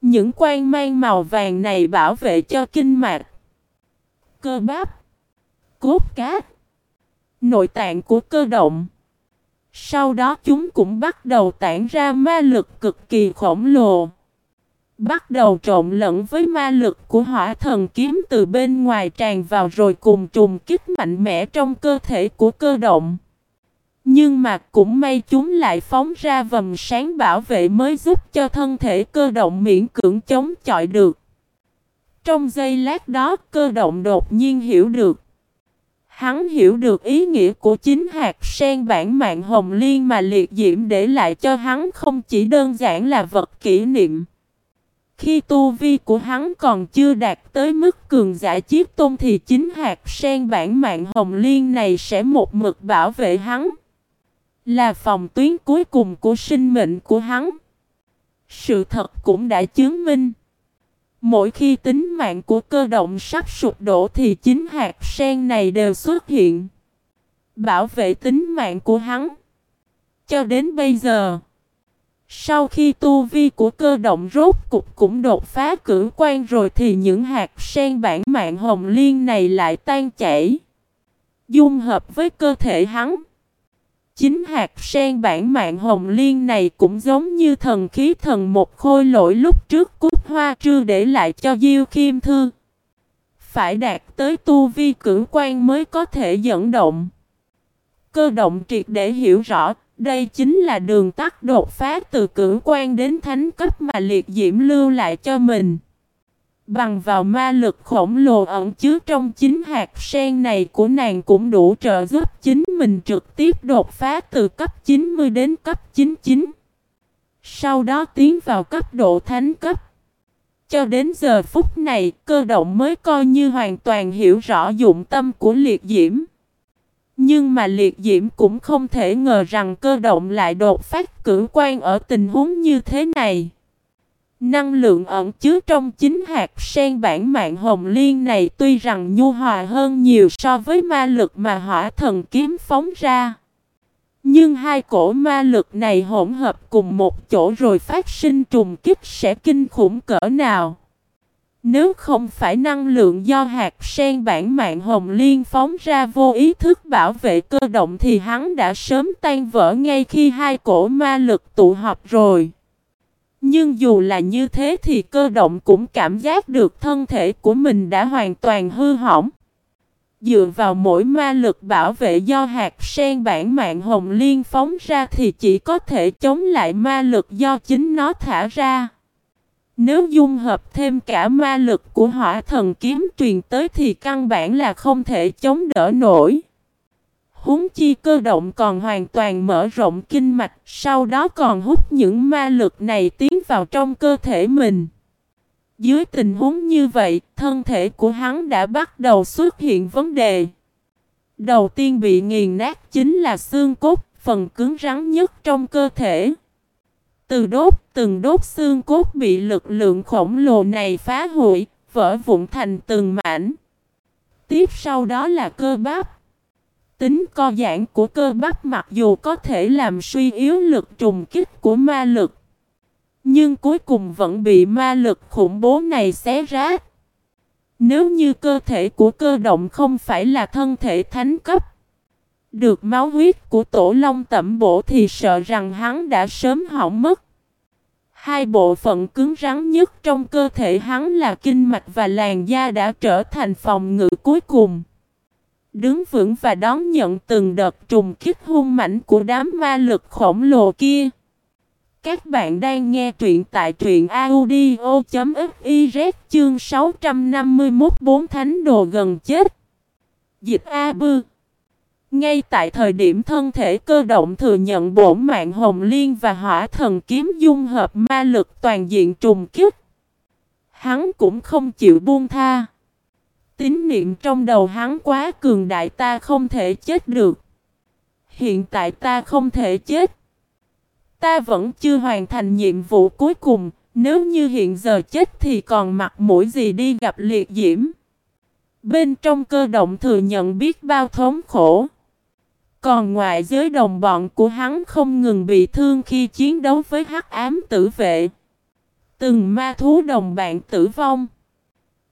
Những quan mang màu vàng này bảo vệ cho kinh mạch, cơ bắp, cốt cát, nội tạng của cơ động. Sau đó chúng cũng bắt đầu tản ra ma lực cực kỳ khổng lồ. Bắt đầu trộn lẫn với ma lực của hỏa thần kiếm từ bên ngoài tràn vào rồi cùng trùng kích mạnh mẽ trong cơ thể của cơ động. Nhưng mà cũng may chúng lại phóng ra vầng sáng bảo vệ mới giúp cho thân thể cơ động miễn cưỡng chống chọi được. Trong giây lát đó, cơ động đột nhiên hiểu được. Hắn hiểu được ý nghĩa của chính hạt sen bản mạng hồng liên mà liệt diễm để lại cho hắn không chỉ đơn giản là vật kỷ niệm. Khi tu vi của hắn còn chưa đạt tới mức cường giả chiếc tôn thì chính hạt sen bản mạng hồng liên này sẽ một mực bảo vệ hắn. Là phòng tuyến cuối cùng của sinh mệnh của hắn. Sự thật cũng đã chứng minh. Mỗi khi tính mạng của cơ động sắp sụp đổ thì chính hạt sen này đều xuất hiện. Bảo vệ tính mạng của hắn. Cho đến bây giờ. Sau khi tu vi của cơ động rốt cục cũng đột phá cử quan rồi thì những hạt sen bản mạng hồng liên này lại tan chảy. Dung hợp với cơ thể hắn. Chính hạt sen bản mạng hồng liên này cũng giống như thần khí thần một khôi lỗi lúc trước cút hoa trư để lại cho Diêu Khiêm Thư. Phải đạt tới tu vi cử quan mới có thể dẫn động. Cơ động triệt để hiểu rõ đây chính là đường tắt đột phá từ cử quan đến thánh cấp mà liệt diễm lưu lại cho mình. Bằng vào ma lực khổng lồ ẩn chứa trong chính hạt sen này của nàng cũng đủ trợ giúp chính mình trực tiếp đột phá từ cấp 90 đến cấp 99. Sau đó tiến vào cấp độ thánh cấp. Cho đến giờ phút này, cơ động mới coi như hoàn toàn hiểu rõ dụng tâm của liệt diễm. Nhưng mà liệt diễm cũng không thể ngờ rằng cơ động lại đột phát cử quan ở tình huống như thế này. Năng lượng ẩn chứa trong chính hạt sen bản mạng hồng liên này tuy rằng nhu hòa hơn nhiều so với ma lực mà hỏa thần kiếm phóng ra. Nhưng hai cổ ma lực này hỗn hợp cùng một chỗ rồi phát sinh trùng kích sẽ kinh khủng cỡ nào. Nếu không phải năng lượng do hạt sen bản mạng hồng liên phóng ra vô ý thức bảo vệ cơ động thì hắn đã sớm tan vỡ ngay khi hai cổ ma lực tụ họp rồi. Nhưng dù là như thế thì cơ động cũng cảm giác được thân thể của mình đã hoàn toàn hư hỏng. Dựa vào mỗi ma lực bảo vệ do hạt sen bản mạng hồng liên phóng ra thì chỉ có thể chống lại ma lực do chính nó thả ra. Nếu dung hợp thêm cả ma lực của hỏa thần kiếm truyền tới thì căn bản là không thể chống đỡ nổi. Húng chi cơ động còn hoàn toàn mở rộng kinh mạch, sau đó còn hút những ma lực này tiến vào trong cơ thể mình. Dưới tình huống như vậy, thân thể của hắn đã bắt đầu xuất hiện vấn đề. Đầu tiên bị nghiền nát chính là xương cốt, phần cứng rắn nhất trong cơ thể. Từ đốt, từng đốt xương cốt bị lực lượng khổng lồ này phá hủy, vỡ vụn thành từng mảnh. Tiếp sau đó là cơ bắp. Tính co giãn của cơ bắp mặc dù có thể làm suy yếu lực trùng kích của ma lực. Nhưng cuối cùng vẫn bị ma lực khủng bố này xé rách. Nếu như cơ thể của cơ động không phải là thân thể thánh cấp. Được máu huyết của tổ long tẩm bổ thì sợ rằng hắn đã sớm hỏng mất. Hai bộ phận cứng rắn nhất trong cơ thể hắn là kinh mạch và làn da đã trở thành phòng ngự cuối cùng. Đứng vững và đón nhận từng đợt trùng kích hung mãnh của đám ma lực khổng lồ kia. Các bạn đang nghe truyện tại truyện audio.fiz chương 651 bốn thánh đồ gần chết. Dịch A Bư ngay tại thời điểm thân thể cơ động thừa nhận bổn mạng hồng liên và hỏa thần kiếm dung hợp ma lực toàn diện trùng kích. Hắn cũng không chịu buông tha. Tín niệm trong đầu hắn quá cường đại ta không thể chết được. Hiện tại ta không thể chết. Ta vẫn chưa hoàn thành nhiệm vụ cuối cùng, nếu như hiện giờ chết thì còn mặt mũi gì đi gặp liệt diễm. Bên trong cơ động thừa nhận biết bao thống khổ. Còn ngoài giới đồng bọn của hắn không ngừng bị thương khi chiến đấu với hắc ám tử vệ. Từng ma thú đồng bạn tử vong.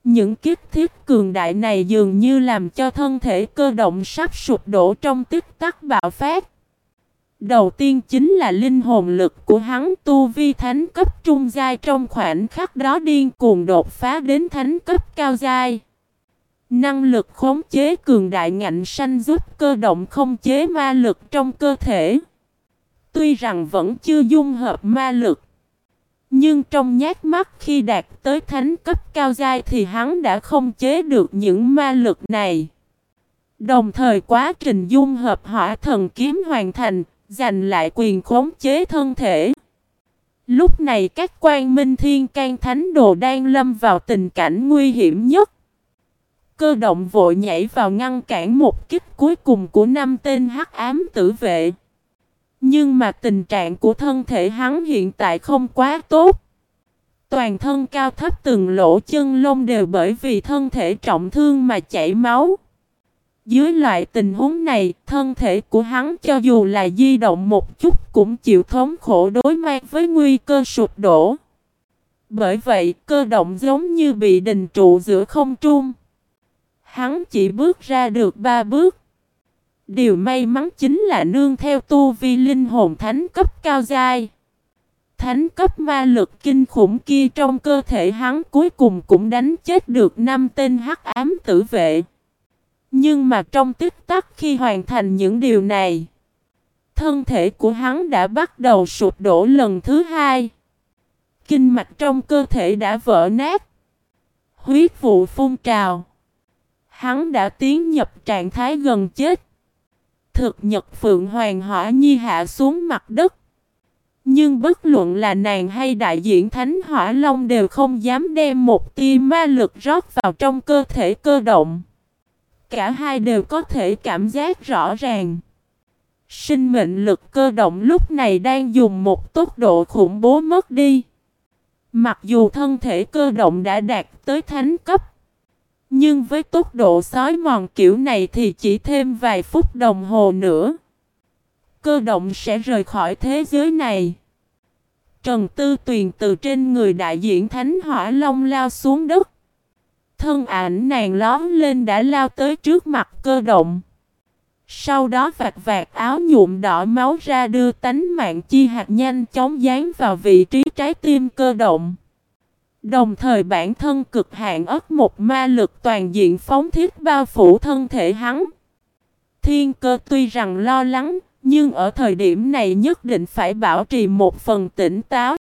Những kiếp thiết cường đại này dường như làm cho thân thể cơ động sắp sụp đổ trong tích tắc bạo phát. Đầu tiên chính là linh hồn lực của hắn tu vi thánh cấp trung giai trong khoảnh khắc đó điên cuồng đột phá đến thánh cấp cao giai. Năng lực khống chế cường đại ngạnh sanh giúp cơ động không chế ma lực trong cơ thể. Tuy rằng vẫn chưa dung hợp ma lực. Nhưng trong nhát mắt khi đạt tới thánh cấp cao giai thì hắn đã không chế được những ma lực này. Đồng thời quá trình dung hợp hỏa thần kiếm hoàn thành, giành lại quyền khống chế thân thể. Lúc này các quan minh thiên can thánh đồ đang lâm vào tình cảnh nguy hiểm nhất. Cơ động vội nhảy vào ngăn cản một kích cuối cùng của năm tên hắc ám tử vệ. Nhưng mà tình trạng của thân thể hắn hiện tại không quá tốt. Toàn thân cao thấp từng lỗ chân lông đều bởi vì thân thể trọng thương mà chảy máu. Dưới loại tình huống này, thân thể của hắn cho dù là di động một chút cũng chịu thống khổ đối mặt với nguy cơ sụp đổ. Bởi vậy, cơ động giống như bị đình trụ giữa không trung. Hắn chỉ bước ra được ba bước. Điều may mắn chính là nương theo tu vi linh hồn thánh cấp cao dai. Thánh cấp ma lực kinh khủng kia trong cơ thể hắn cuối cùng cũng đánh chết được năm tên hắc ám tử vệ. Nhưng mà trong tích tắc khi hoàn thành những điều này, thân thể của hắn đã bắt đầu sụp đổ lần thứ hai. Kinh mạch trong cơ thể đã vỡ nát. Huyết vụ phun trào. Hắn đã tiến nhập trạng thái gần chết. Thực nhật Phượng Hoàng Hỏa Nhi hạ xuống mặt đất. Nhưng bất luận là nàng hay đại diện Thánh Hỏa Long đều không dám đem một tia ma lực rót vào trong cơ thể cơ động. Cả hai đều có thể cảm giác rõ ràng. Sinh mệnh lực cơ động lúc này đang dùng một tốc độ khủng bố mất đi. Mặc dù thân thể cơ động đã đạt tới thánh cấp. Nhưng với tốc độ sói mòn kiểu này thì chỉ thêm vài phút đồng hồ nữa. Cơ động sẽ rời khỏi thế giới này. Trần Tư Tuyền từ trên người đại diện Thánh Hỏa Long lao xuống đất. Thân ảnh nàng lón lên đã lao tới trước mặt cơ động. Sau đó vạt vạt áo nhuộm đỏ máu ra đưa tánh mạng chi hạt nhanh chóng dán vào vị trí trái tim cơ động. Đồng thời bản thân cực hạn ất một ma lực toàn diện phóng thiết bao phủ thân thể hắn. Thiên cơ tuy rằng lo lắng, nhưng ở thời điểm này nhất định phải bảo trì một phần tỉnh táo.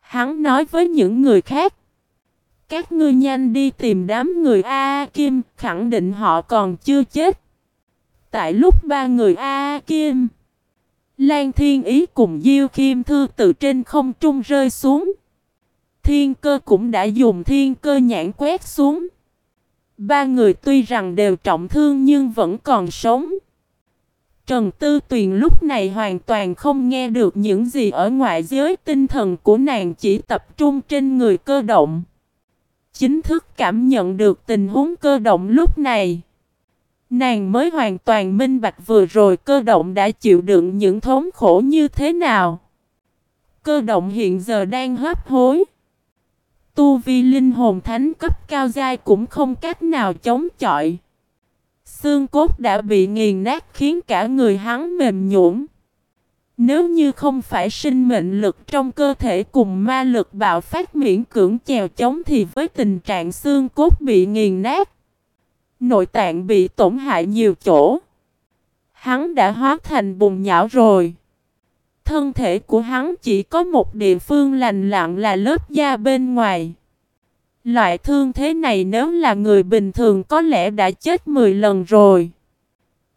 Hắn nói với những người khác. Các ngươi nhanh đi tìm đám người A, Kim, khẳng định họ còn chưa chết. Tại lúc ba người A, Kim, Lan Thiên Ý cùng Diêu Kim Thư từ trên không trung rơi xuống. Thiên cơ cũng đã dùng thiên cơ nhãn quét xuống. Ba người tuy rằng đều trọng thương nhưng vẫn còn sống. Trần Tư Tuyền lúc này hoàn toàn không nghe được những gì ở ngoại giới tinh thần của nàng chỉ tập trung trên người cơ động. Chính thức cảm nhận được tình huống cơ động lúc này. Nàng mới hoàn toàn minh bạch vừa rồi cơ động đã chịu đựng những thống khổ như thế nào. Cơ động hiện giờ đang hấp hối. Tu vi linh hồn thánh cấp cao dai cũng không cách nào chống chọi. Xương cốt đã bị nghiền nát khiến cả người hắn mềm nhũn. Nếu như không phải sinh mệnh lực trong cơ thể cùng ma lực bạo phát miễn cưỡng chèo chống thì với tình trạng xương cốt bị nghiền nát, nội tạng bị tổn hại nhiều chỗ, hắn đã hóa thành bùn nhão rồi. Thân thể của hắn chỉ có một địa phương lành lặng là lớp da bên ngoài. Loại thương thế này nếu là người bình thường có lẽ đã chết 10 lần rồi.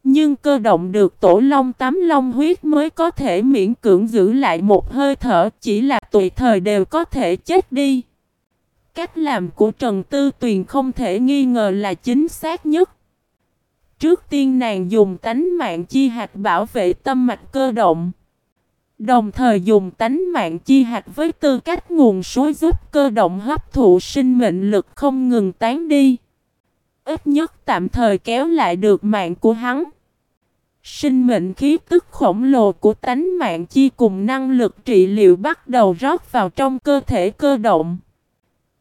Nhưng cơ động được tổ long tắm long huyết mới có thể miễn cưỡng giữ lại một hơi thở, chỉ là tùy thời đều có thể chết đi. Cách làm của Trần Tư Tuyền không thể nghi ngờ là chính xác nhất. Trước tiên nàng dùng tánh mạng chi hạt bảo vệ tâm mạch cơ động. Đồng thời dùng tánh mạng chi hạt với tư cách nguồn suối giúp cơ động hấp thụ sinh mệnh lực không ngừng tán đi. Ít nhất tạm thời kéo lại được mạng của hắn. Sinh mệnh khí tức khổng lồ của tánh mạng chi cùng năng lực trị liệu bắt đầu rót vào trong cơ thể cơ động.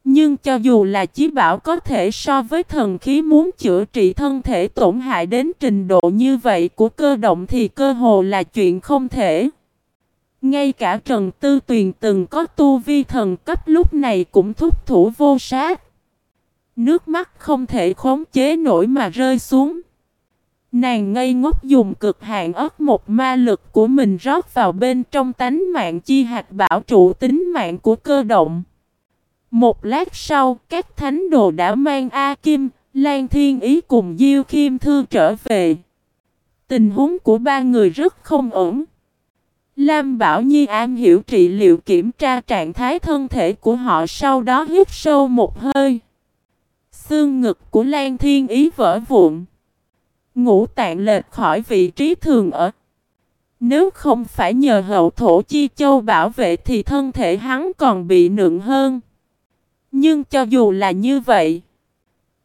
Nhưng cho dù là chí bảo có thể so với thần khí muốn chữa trị thân thể tổn hại đến trình độ như vậy của cơ động thì cơ hồ là chuyện không thể. Ngay cả Trần Tư Tuyền từng có tu vi thần cấp lúc này cũng thúc thủ vô sát. Nước mắt không thể khống chế nổi mà rơi xuống. Nàng ngây ngốc dùng cực hạn ớt một ma lực của mình rót vào bên trong tánh mạng chi hạt bảo trụ tính mạng của cơ động. Một lát sau, các thánh đồ đã mang A Kim, Lan Thiên Ý cùng Diêu Kim Thư trở về. Tình huống của ba người rất không ổn. Lam Bảo Nhi an hiểu trị liệu kiểm tra trạng thái thân thể của họ sau đó hít sâu một hơi. Xương ngực của Lan Thiên Ý vỡ vụn. Ngũ tạng lệch khỏi vị trí thường ở. Nếu không phải nhờ hậu thổ chi châu bảo vệ thì thân thể hắn còn bị nựng hơn. Nhưng cho dù là như vậy,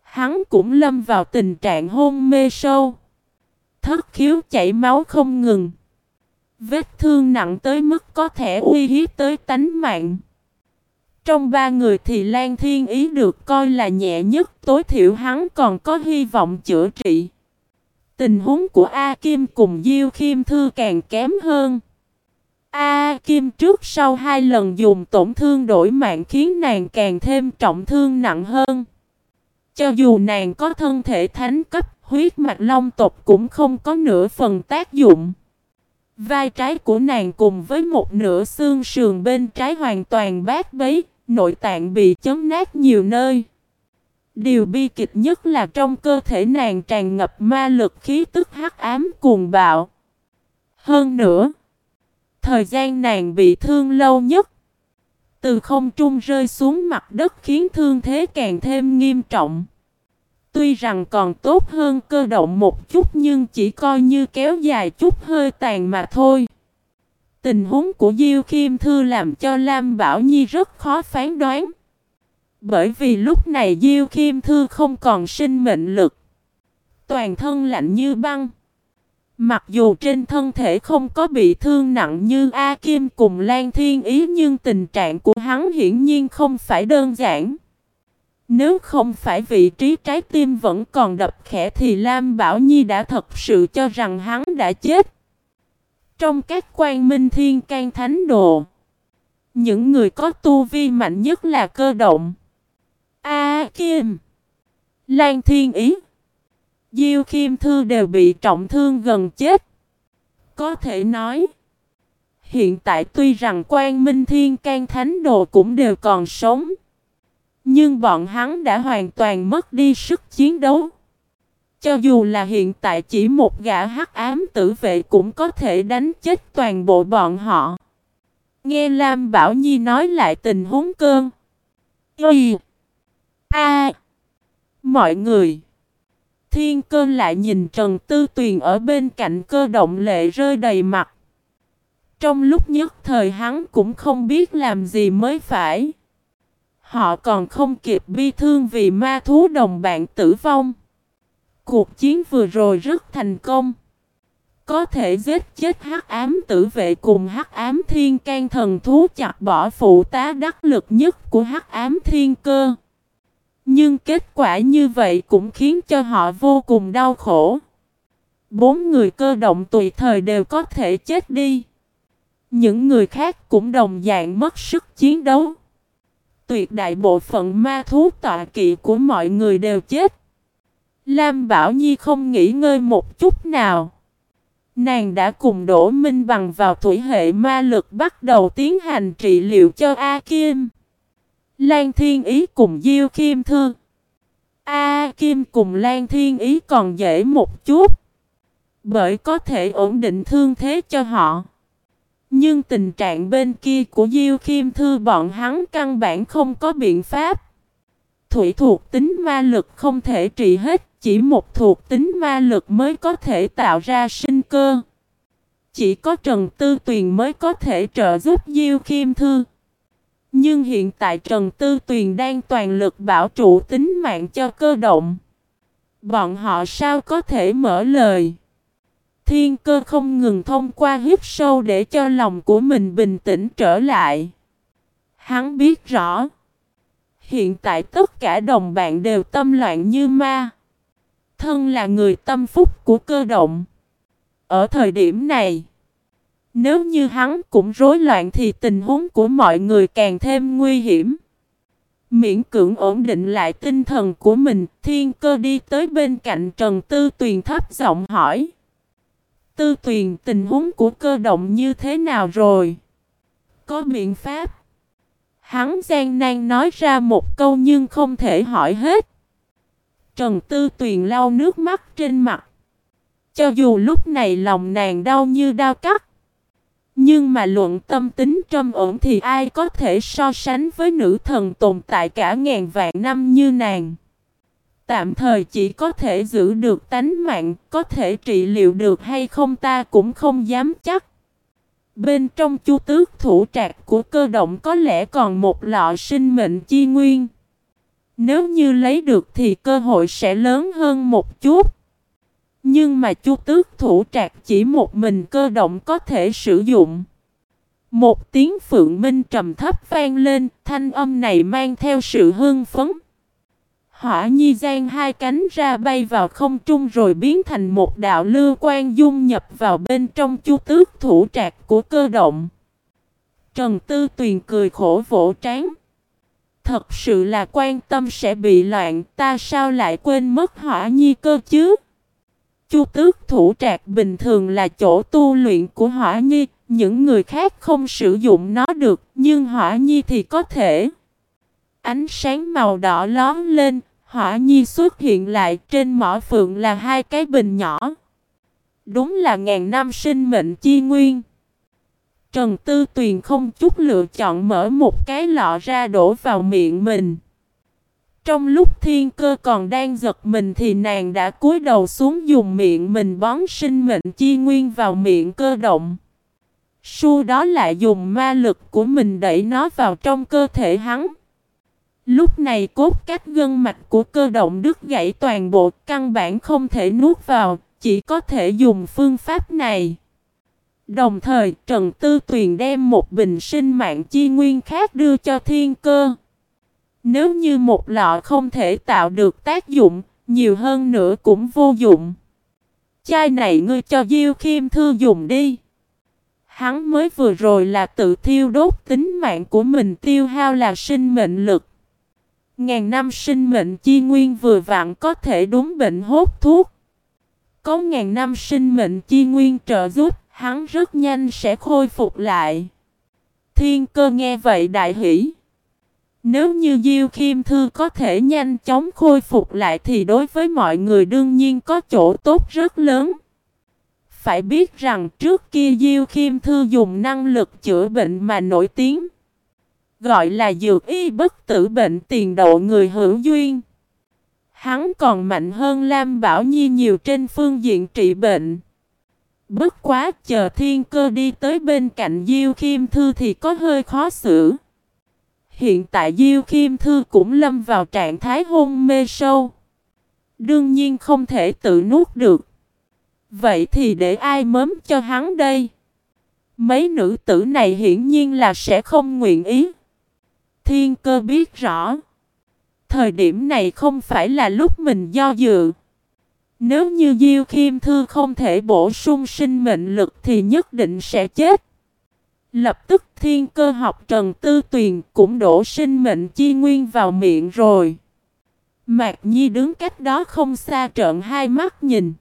hắn cũng lâm vào tình trạng hôn mê sâu. Thất khiếu chảy máu không ngừng. Vết thương nặng tới mức có thể uy hiếp tới tánh mạng. Trong ba người thì Lan Thiên Ý được coi là nhẹ nhất, tối thiểu hắn còn có hy vọng chữa trị. Tình huống của A Kim cùng Diêu Khiêm Thư càng kém hơn. A Kim trước sau hai lần dùng tổn thương đổi mạng khiến nàng càng thêm trọng thương nặng hơn. Cho dù nàng có thân thể thánh cấp, huyết mạch long tộc cũng không có nửa phần tác dụng. Vai trái của nàng cùng với một nửa xương sườn bên trái hoàn toàn bát bấy, nội tạng bị chấn nát nhiều nơi. Điều bi kịch nhất là trong cơ thể nàng tràn ngập ma lực khí tức hắc ám cuồng bạo. Hơn nữa, thời gian nàng bị thương lâu nhất. Từ không trung rơi xuống mặt đất khiến thương thế càng thêm nghiêm trọng. Tuy rằng còn tốt hơn cơ động một chút nhưng chỉ coi như kéo dài chút hơi tàn mà thôi. Tình huống của Diêu Khiêm Thư làm cho Lam Bảo Nhi rất khó phán đoán. Bởi vì lúc này Diêu Khiêm Thư không còn sinh mệnh lực. Toàn thân lạnh như băng. Mặc dù trên thân thể không có bị thương nặng như A Kim cùng Lan Thiên Ý nhưng tình trạng của hắn hiển nhiên không phải đơn giản. Nếu không phải vị trí trái tim vẫn còn đập khẽ thì Lam Bảo Nhi đã thật sự cho rằng hắn đã chết. Trong các quan minh thiên can thánh đồ, Những người có tu vi mạnh nhất là cơ động. A Kim. Lan Thiên Ý. Diêu Kim Thư đều bị trọng thương gần chết. Có thể nói. Hiện tại tuy rằng quan minh thiên can thánh đồ cũng đều còn sống. Nhưng bọn hắn đã hoàn toàn mất đi sức chiến đấu. Cho dù là hiện tại chỉ một gã hắc ám tử vệ cũng có thể đánh chết toàn bộ bọn họ. Nghe Lam Bảo Nhi nói lại tình huống cơn. Y. A. Mọi người. Thiên cơn lại nhìn Trần Tư Tuyền ở bên cạnh cơ động lệ rơi đầy mặt. Trong lúc nhất thời hắn cũng không biết làm gì mới phải. Họ còn không kịp bi thương vì ma thú đồng bạn tử vong. Cuộc chiến vừa rồi rất thành công. Có thể giết chết hắc ám tử vệ cùng hắc ám thiên can thần thú chặt bỏ phụ tá đắc lực nhất của hắc ám thiên cơ. Nhưng kết quả như vậy cũng khiến cho họ vô cùng đau khổ. Bốn người cơ động tùy thời đều có thể chết đi. Những người khác cũng đồng dạng mất sức chiến đấu. Tuyệt đại bộ phận ma thú tọa kỵ của mọi người đều chết. Lam Bảo Nhi không nghỉ ngơi một chút nào. Nàng đã cùng Đỗ Minh Bằng vào thủy hệ ma lực bắt đầu tiến hành trị liệu cho A Kim. Lan Thiên Ý cùng Diêu Kim Thư. A Kim cùng Lan Thiên Ý còn dễ một chút. Bởi có thể ổn định thương thế cho họ. Nhưng tình trạng bên kia của Diêu Kim Thư bọn hắn căn bản không có biện pháp. Thủy thuộc tính ma lực không thể trị hết, chỉ một thuộc tính ma lực mới có thể tạo ra sinh cơ. Chỉ có Trần Tư Tuyền mới có thể trợ giúp Diêu Kim Thư. Nhưng hiện tại Trần Tư Tuyền đang toàn lực bảo trụ tính mạng cho cơ động. Bọn họ sao có thể mở lời? Thiên cơ không ngừng thông qua hít sâu để cho lòng của mình bình tĩnh trở lại. Hắn biết rõ. Hiện tại tất cả đồng bạn đều tâm loạn như ma. Thân là người tâm phúc của cơ động. Ở thời điểm này, nếu như hắn cũng rối loạn thì tình huống của mọi người càng thêm nguy hiểm. Miễn cưỡng ổn định lại tinh thần của mình, thiên cơ đi tới bên cạnh Trần Tư Tuyền thấp giọng hỏi. Tư Tuyền, tình huống của cơ động như thế nào rồi? Có biện pháp. Hắn gian nan nói ra một câu nhưng không thể hỏi hết. Trần Tư Tuyền lau nước mắt trên mặt. Cho dù lúc này lòng nàng đau như đau cắt. Nhưng mà luận tâm tính trong ổn thì ai có thể so sánh với nữ thần tồn tại cả ngàn vạn năm như nàng. Tạm thời chỉ có thể giữ được tánh mạng, có thể trị liệu được hay không ta cũng không dám chắc. Bên trong chu tước thủ trạc của cơ động có lẽ còn một lọ sinh mệnh chi nguyên. Nếu như lấy được thì cơ hội sẽ lớn hơn một chút. Nhưng mà chu tước thủ trạc chỉ một mình cơ động có thể sử dụng. Một tiếng phượng minh trầm thấp vang lên, thanh âm này mang theo sự hưng phấn. Hỏa nhi giang hai cánh ra bay vào không trung rồi biến thành một đạo lưu quan dung nhập vào bên trong chu tước thủ trạc của cơ động. Trần Tư Tuyền cười khổ vỗ trán. Thật sự là quan tâm sẽ bị loạn, ta sao lại quên mất hỏa nhi cơ chứ? Chu tước thủ trạc bình thường là chỗ tu luyện của hỏa nhi, những người khác không sử dụng nó được, nhưng hỏa nhi thì có thể. Ánh sáng màu đỏ lón lên, hỏa nhi xuất hiện lại trên mỏ phượng là hai cái bình nhỏ. Đúng là ngàn năm sinh mệnh chi nguyên. Trần Tư Tuyền không chút lựa chọn mở một cái lọ ra đổ vào miệng mình. Trong lúc thiên cơ còn đang giật mình thì nàng đã cúi đầu xuống dùng miệng mình bón sinh mệnh chi nguyên vào miệng cơ động. Su đó lại dùng ma lực của mình đẩy nó vào trong cơ thể hắn. Lúc này cốt cách gân mạch của cơ động đứt gãy toàn bộ căn bản không thể nuốt vào, chỉ có thể dùng phương pháp này. Đồng thời Trần Tư Tuyền đem một bình sinh mạng chi nguyên khác đưa cho thiên cơ. Nếu như một lọ không thể tạo được tác dụng, nhiều hơn nữa cũng vô dụng. Chai này ngươi cho Diêu Khiêm Thư dùng đi. Hắn mới vừa rồi là tự thiêu đốt tính mạng của mình tiêu hao là sinh mệnh lực. Ngàn năm sinh mệnh chi nguyên vừa vặn có thể đúng bệnh hốt thuốc. Có ngàn năm sinh mệnh chi nguyên trợ giúp, hắn rất nhanh sẽ khôi phục lại. Thiên cơ nghe vậy đại hỷ. Nếu như Diêu Khiêm Thư có thể nhanh chóng khôi phục lại thì đối với mọi người đương nhiên có chỗ tốt rất lớn. Phải biết rằng trước kia Diêu Khiêm Thư dùng năng lực chữa bệnh mà nổi tiếng. Gọi là dược y bất tử bệnh tiền độ người hữu duyên. Hắn còn mạnh hơn Lam Bảo Nhi nhiều trên phương diện trị bệnh. Bất quá chờ thiên cơ đi tới bên cạnh Diêu Khiêm Thư thì có hơi khó xử. Hiện tại Diêu Khiêm Thư cũng lâm vào trạng thái hôn mê sâu. Đương nhiên không thể tự nuốt được. Vậy thì để ai mớm cho hắn đây? Mấy nữ tử này hiển nhiên là sẽ không nguyện ý. Thiên cơ biết rõ. Thời điểm này không phải là lúc mình do dự. Nếu như Diêu Khiêm Thư không thể bổ sung sinh mệnh lực thì nhất định sẽ chết. Lập tức thiên cơ học Trần Tư Tuyền cũng đổ sinh mệnh chi nguyên vào miệng rồi. Mạc Nhi đứng cách đó không xa trợn hai mắt nhìn.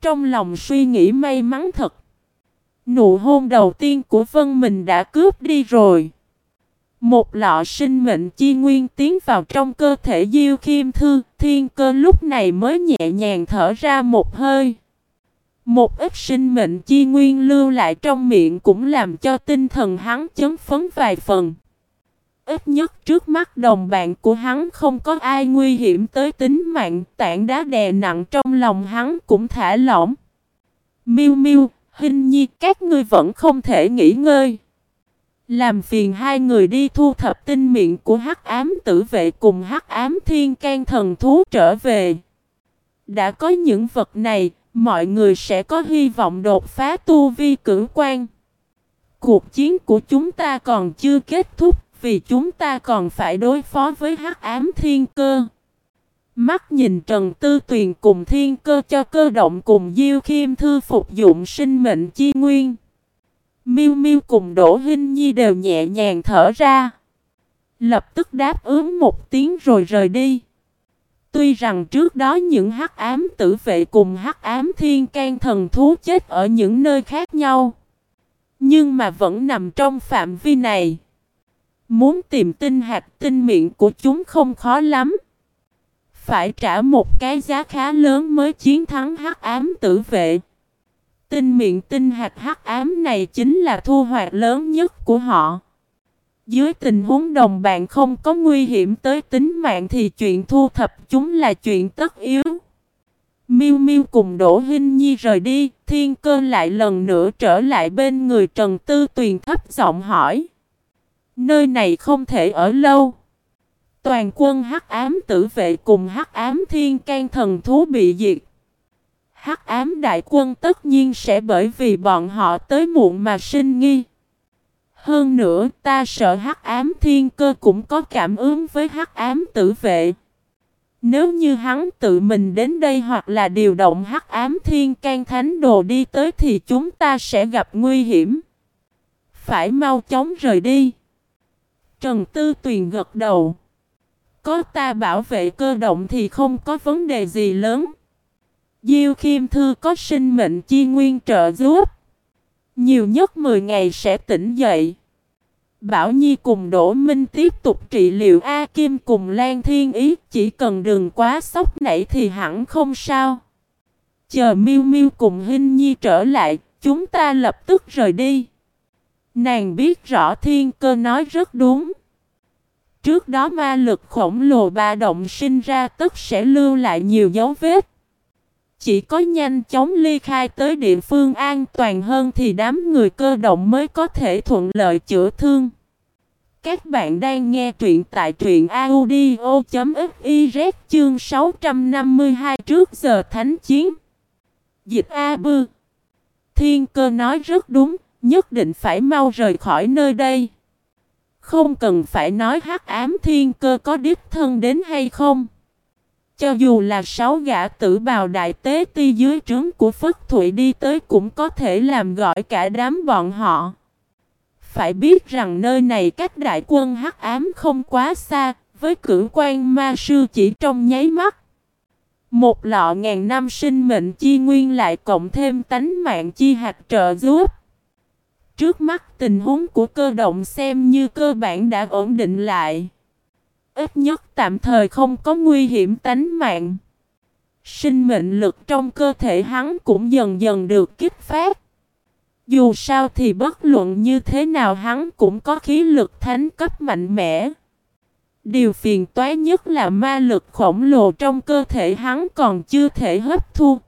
Trong lòng suy nghĩ may mắn thật. Nụ hôn đầu tiên của Vân mình đã cướp đi rồi. Một lọ sinh mệnh chi nguyên tiến vào trong cơ thể Diêu Khiêm Thư, thiên cơ lúc này mới nhẹ nhàng thở ra một hơi. Một ít sinh mệnh chi nguyên lưu lại trong miệng cũng làm cho tinh thần hắn chấn phấn vài phần. Ít nhất trước mắt đồng bạn của hắn không có ai nguy hiểm tới tính mạng, tảng đá đè nặng trong lòng hắn cũng thả lỏng. Miu Miu, Hình Nhi, các ngươi vẫn không thể nghỉ ngơi. Làm phiền hai người đi thu thập tinh miệng của hắc ám tử vệ cùng hắc ám thiên can thần thú trở về. Đã có những vật này, mọi người sẽ có hy vọng đột phá tu vi cử quan. Cuộc chiến của chúng ta còn chưa kết thúc vì chúng ta còn phải đối phó với hắc ám thiên cơ. Mắt nhìn Trần Tư Tuyền cùng thiên cơ cho cơ động cùng Diêu Khiêm Thư phục dụng sinh mệnh chi nguyên. Miu Miu cùng Đỗ Hinh Nhi đều nhẹ nhàng thở ra. Lập tức đáp ứng một tiếng rồi rời đi. Tuy rằng trước đó những hắc ám tử vệ cùng hắc ám thiên can thần thú chết ở những nơi khác nhau. Nhưng mà vẫn nằm trong phạm vi này. Muốn tìm tinh hạt tinh miệng của chúng không khó lắm. Phải trả một cái giá khá lớn mới chiến thắng hắc ám tử vệ. Tinh miệng tinh hạt hắc ám này chính là thu hoạch lớn nhất của họ. Dưới tình huống đồng bạn không có nguy hiểm tới tính mạng thì chuyện thu thập chúng là chuyện tất yếu. Miu Miu cùng Đỗ Hinh Nhi rời đi, Thiên Cơ lại lần nữa trở lại bên người Trần Tư Tuyền thấp giọng hỏi. Nơi này không thể ở lâu. Toàn quân Hắc Ám Tử vệ cùng Hắc Ám Thiên Can thần thú bị diệt. Hắc Ám đại quân tất nhiên sẽ bởi vì bọn họ tới muộn mà sinh nghi. Hơn nữa, ta sợ Hắc Ám Thiên Cơ cũng có cảm ứng với Hắc Ám Tử vệ. Nếu như hắn tự mình đến đây hoặc là điều động hắc ám thiên can thánh đồ đi tới thì chúng ta sẽ gặp nguy hiểm. Phải mau chóng rời đi. Trần Tư Tuyền gật đầu. Có ta bảo vệ cơ động thì không có vấn đề gì lớn. Diêu Khiêm Thư có sinh mệnh chi nguyên trợ giúp. Nhiều nhất 10 ngày sẽ tỉnh dậy. Bảo Nhi cùng Đỗ Minh tiếp tục trị liệu A Kim cùng Lan Thiên Ý, chỉ cần đừng quá sốc nảy thì hẳn không sao. Chờ Miu Miu cùng Hinh Nhi trở lại, chúng ta lập tức rời đi. Nàng biết rõ thiên cơ nói rất đúng. Trước đó ma lực khổng lồ ba động sinh ra tất sẽ lưu lại nhiều dấu vết. Chỉ có nhanh chóng ly khai tới địa phương an toàn hơn thì đám người cơ động mới có thể thuận lợi chữa thương. Các bạn đang nghe truyện tại truyện audio.fiz chương 652 trước giờ thánh chiến. Dịch A Bư Thiên cơ nói rất đúng, nhất định phải mau rời khỏi nơi đây. Không cần phải nói hắc ám thiên cơ có đích thân đến hay không. Cho dù là sáu gã tử bào đại tế ti dưới trướng của Phất Thụy đi tới cũng có thể làm gọi cả đám bọn họ. Phải biết rằng nơi này cách đại quân hắc ám không quá xa, với cử quan ma sư chỉ trong nháy mắt. Một lọ ngàn năm sinh mệnh chi nguyên lại cộng thêm tánh mạng chi hạt trợ giúp. Trước mắt tình huống của cơ động xem như cơ bản đã ổn định lại. Ít nhất tạm thời không có nguy hiểm tánh mạng. Sinh mệnh lực trong cơ thể hắn cũng dần dần được kích phát. Dù sao thì bất luận như thế nào hắn cũng có khí lực thánh cấp mạnh mẽ. Điều phiền toái nhất là ma lực khổng lồ trong cơ thể hắn còn chưa thể hấp thu.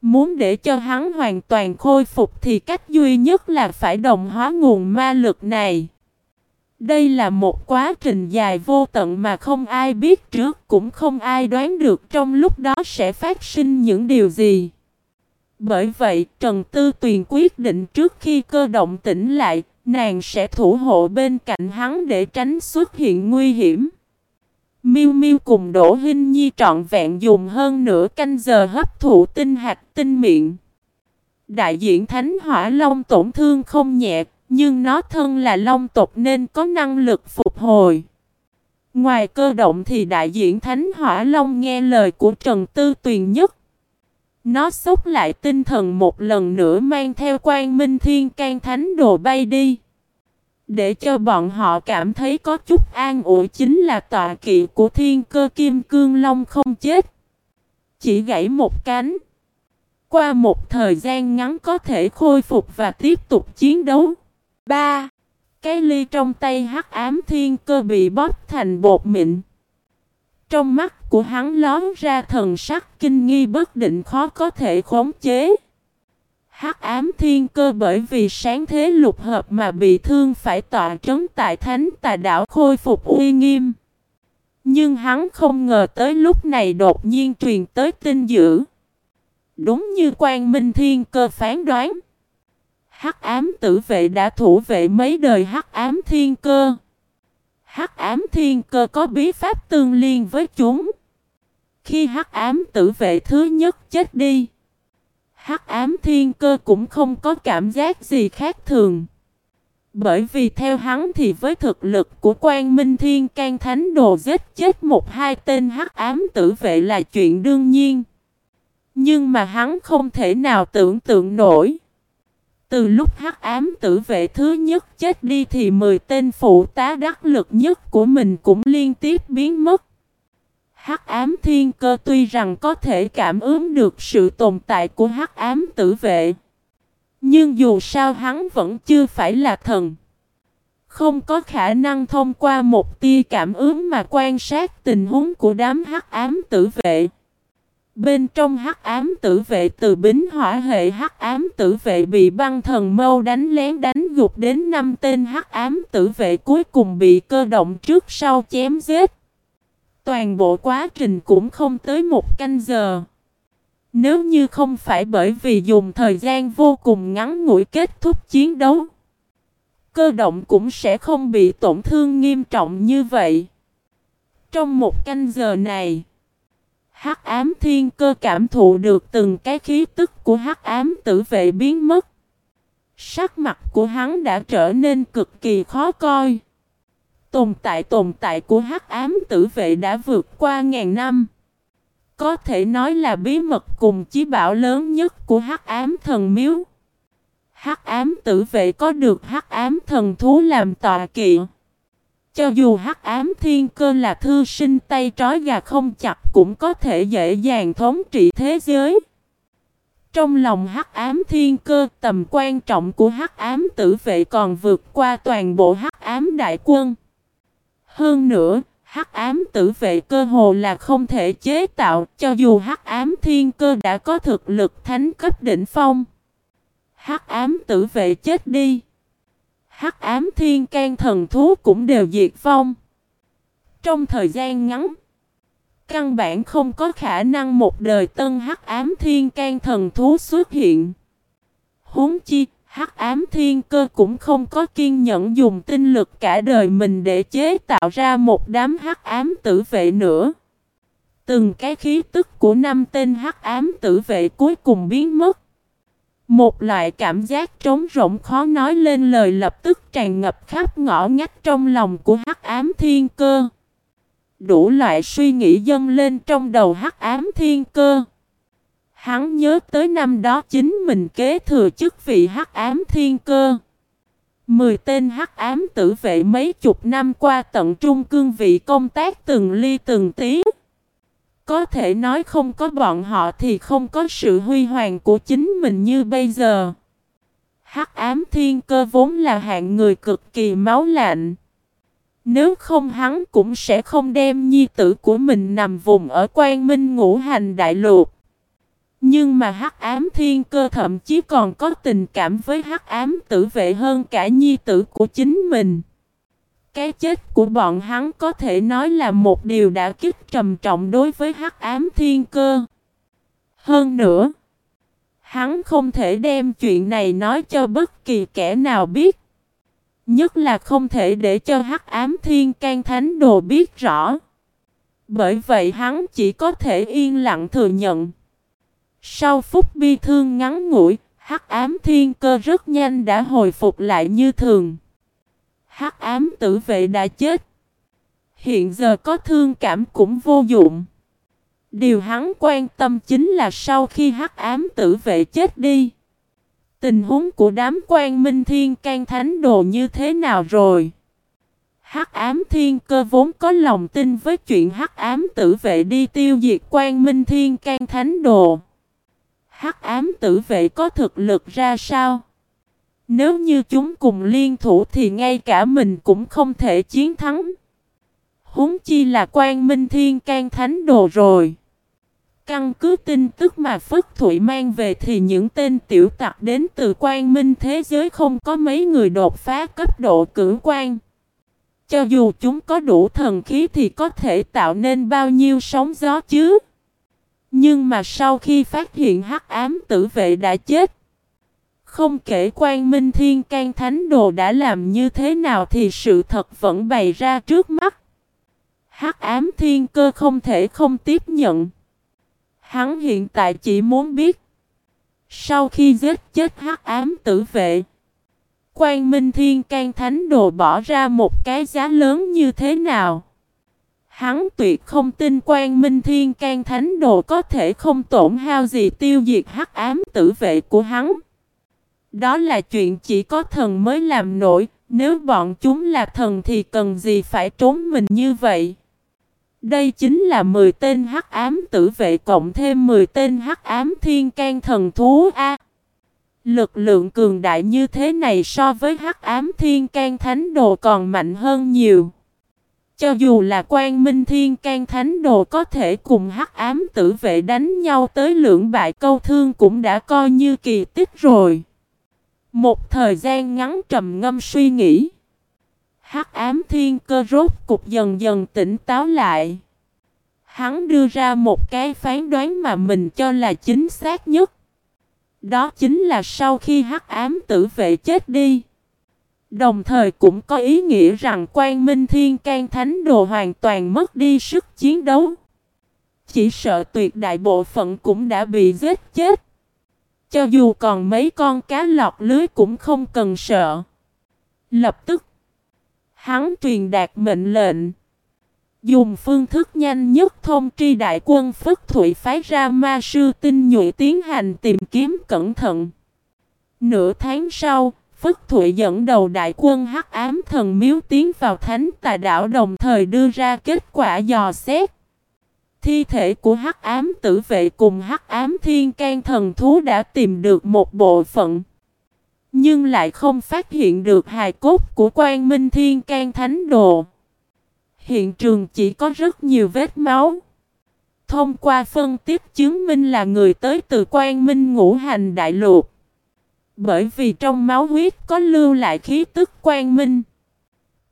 Muốn để cho hắn hoàn toàn khôi phục thì cách duy nhất là phải đồng hóa nguồn ma lực này. Đây là một quá trình dài vô tận mà không ai biết trước cũng không ai đoán được trong lúc đó sẽ phát sinh những điều gì. Bởi vậy Trần Tư Tuyền quyết định trước khi cơ động tỉnh lại, nàng sẽ thủ hộ bên cạnh hắn để tránh xuất hiện nguy hiểm. Miu Miu cùng Đỗ Hinh Nhi trọn vẹn dùng hơn nửa canh giờ hấp thụ tinh hạt tinh miệng. Đại diện Thánh Hỏa Long tổn thương không nhẹ, nhưng nó thân là long tộc nên có năng lực phục hồi. Ngoài cơ động thì đại diện Thánh Hỏa Long nghe lời của Trần Tư Tuyền nhất. Nó xúc lại tinh thần một lần nữa mang theo quan minh thiên can thánh đồ bay đi. Để cho bọn họ cảm thấy có chút an ủi chính là tọa kỵ của thiên cơ kim cương long không chết. Chỉ gãy một cánh. Qua một thời gian ngắn có thể khôi phục và tiếp tục chiến đấu. 3. Cái ly trong tay hắc ám thiên cơ bị bóp thành bột mịn. Trong mắt của hắn lón ra thần sắc kinh nghi bất định khó có thể khống chế. Hắc ám thiên cơ bởi vì sáng thế lục hợp mà bị thương phải tọa trấn tại thánh tà đảo khôi phục uy nghiêm. Nhưng hắn không ngờ tới lúc này đột nhiên truyền tới tin dữ. Đúng như quan minh thiên cơ phán đoán. Hắc ám tử vệ đã thủ vệ mấy đời hắc ám thiên cơ. Hắc ám thiên cơ có bí pháp tương liên với chúng. Khi hắc ám tử vệ thứ nhất chết đi, hắc ám thiên cơ cũng không có cảm giác gì khác thường. Bởi vì theo hắn thì với thực lực của quan minh thiên can thánh đồ giết chết một hai tên hắc ám tử vệ là chuyện đương nhiên. Nhưng mà hắn không thể nào tưởng tượng nổi. Từ lúc hắc ám tử vệ thứ nhất chết đi thì 10 tên phụ tá đắc lực nhất của mình cũng liên tiếp biến mất. Hắc ám thiên cơ tuy rằng có thể cảm ứng được sự tồn tại của hắc ám tử vệ. Nhưng dù sao hắn vẫn chưa phải là thần. Không có khả năng thông qua một tia cảm ứng mà quan sát tình huống của đám hắc ám tử vệ. Bên trong hắc ám tử vệ từ bính hỏa hệ hắc ám tử vệ bị băng thần mâu đánh lén đánh gục đến năm tên hắc ám tử vệ cuối cùng bị cơ động trước sau chém giết. Toàn bộ quá trình cũng không tới một canh giờ. Nếu như không phải bởi vì dùng thời gian vô cùng ngắn ngủi kết thúc chiến đấu, cơ động cũng sẽ không bị tổn thương nghiêm trọng như vậy. Trong một canh giờ này, Hắc ám thiên cơ cảm thụ được từng cái khí tức của hắc ám tử vệ biến mất. Sắc mặt của hắn đã trở nên cực kỳ khó coi. Tồn tại tồn tại của hắc ám tử vệ đã vượt qua ngàn năm. Có thể nói là bí mật cùng chí bảo lớn nhất của hắc ám thần miếu. Hắc ám tử vệ có được hắc ám thần thú làm tọa kiện. Cho dù hắc ám thiên cơ là thư sinh tay trói gà không chặt cũng có thể dễ dàng thống trị thế giới. Trong lòng hắc ám thiên cơ tầm quan trọng của hắc ám tử vệ còn vượt qua toàn bộ hắc ám đại quân. Hơn nữa, hắc ám tử vệ cơ hồ là không thể chế tạo cho dù hắc ám thiên cơ đã có thực lực thánh cấp đỉnh phong. Hắc ám tử vệ chết đi hắc ám thiên can thần thú cũng đều diệt vong. Trong thời gian ngắn, căn bản không có khả năng một đời tân hắc ám thiên can thần thú xuất hiện. Huống chi, hắc ám thiên cơ cũng không có kiên nhẫn dùng tinh lực cả đời mình để chế tạo ra một đám hắc ám tử vệ nữa. Từng cái khí tức của năm tên hắc ám tử vệ cuối cùng biến mất. Một loại cảm giác trống rỗng khó nói lên lời lập tức tràn ngập khắp ngõ ngách trong lòng của hắc ám thiên cơ. Đủ loại suy nghĩ dâng lên trong đầu hắc ám thiên cơ. Hắn nhớ tới năm đó chính mình kế thừa chức vị hắc ám thiên cơ. Mười tên hắc ám tử vệ mấy chục năm qua tận trung cương vị công tác từng ly từng tiếng có thể nói không có bọn họ thì không có sự huy hoàng của chính mình như bây giờ. Hắc ám thiên cơ vốn là hạng người cực kỳ máu lạnh. Nếu không hắn cũng sẽ không đem nhi tử của mình nằm vùng ở quan minh ngũ hành đại lục. Nhưng mà hắc ám thiên cơ thậm chí còn có tình cảm với hắc ám tử vệ hơn cả nhi tử của chính mình. Cái chết của bọn hắn có thể nói là một điều đã kích trầm trọng đối với hắc ám thiên cơ. Hơn nữa, hắn không thể đem chuyện này nói cho bất kỳ kẻ nào biết. Nhất là không thể để cho hắc ám thiên can thánh đồ biết rõ. Bởi vậy hắn chỉ có thể yên lặng thừa nhận. Sau phút bi thương ngắn ngủi, hắc ám thiên cơ rất nhanh đã hồi phục lại như thường. Hắc ám tử vệ đã chết. Hiện giờ có thương cảm cũng vô dụng. Điều hắn quan tâm chính là sau khi hắc ám tử vệ chết đi. Tình huống của đám quan minh thiên can thánh đồ như thế nào rồi? Hắc ám thiên cơ vốn có lòng tin với chuyện hắc ám tử vệ đi tiêu diệt quan minh thiên can thánh đồ. Hắc ám tử vệ có thực lực ra sao? Nếu như chúng cùng liên thủ thì ngay cả mình cũng không thể chiến thắng. Huống chi là quan minh thiên can thánh đồ rồi. Căn cứ tin tức mà Phất Thụy mang về thì những tên tiểu tặc đến từ quan minh thế giới không có mấy người đột phá cấp độ cử quan. Cho dù chúng có đủ thần khí thì có thể tạo nên bao nhiêu sóng gió chứ. Nhưng mà sau khi phát hiện hắc ám tử vệ đã chết, không kể quan minh thiên can thánh đồ đã làm như thế nào thì sự thật vẫn bày ra trước mắt. Hắc ám thiên cơ không thể không tiếp nhận. Hắn hiện tại chỉ muốn biết. Sau khi giết chết hắc ám tử vệ. Quan minh thiên can thánh đồ bỏ ra một cái giá lớn như thế nào. Hắn tuyệt không tin quan minh thiên can thánh đồ có thể không tổn hao gì tiêu diệt hắc ám tử vệ của hắn. Đó là chuyện chỉ có thần mới làm nổi, nếu bọn chúng là thần thì cần gì phải trốn mình như vậy. Đây chính là 10 tên hắc ám tử vệ cộng thêm 10 tên hắc ám thiên can thần thú A. Lực lượng cường đại như thế này so với hắc ám thiên can thánh đồ còn mạnh hơn nhiều. Cho dù là quan minh thiên can thánh đồ có thể cùng hắc ám tử vệ đánh nhau tới lưỡng bại câu thương cũng đã coi như kỳ tích rồi. Một thời gian ngắn trầm ngâm suy nghĩ. Hắc ám thiên cơ rốt cục dần dần tỉnh táo lại. Hắn đưa ra một cái phán đoán mà mình cho là chính xác nhất. Đó chính là sau khi hắc ám tử vệ chết đi. Đồng thời cũng có ý nghĩa rằng quan minh thiên can thánh đồ hoàn toàn mất đi sức chiến đấu. Chỉ sợ tuyệt đại bộ phận cũng đã bị giết chết. Cho dù còn mấy con cá lọt lưới cũng không cần sợ. Lập tức, hắn truyền đạt mệnh lệnh. Dùng phương thức nhanh nhất thông tri đại quân Phất Thụy phái ra ma sư tinh nhuệ tiến hành tìm kiếm cẩn thận. Nửa tháng sau, Phất Thụy dẫn đầu đại quân hắc ám thần miếu tiến vào thánh tà đảo đồng thời đưa ra kết quả dò xét. Thi thể của hắc ám tử vệ cùng hắc ám thiên can thần thú đã tìm được một bộ phận. Nhưng lại không phát hiện được hài cốt của quan minh thiên can thánh đồ. Hiện trường chỉ có rất nhiều vết máu. Thông qua phân tích chứng minh là người tới từ quan minh ngũ hành đại lục. Bởi vì trong máu huyết có lưu lại khí tức quan minh.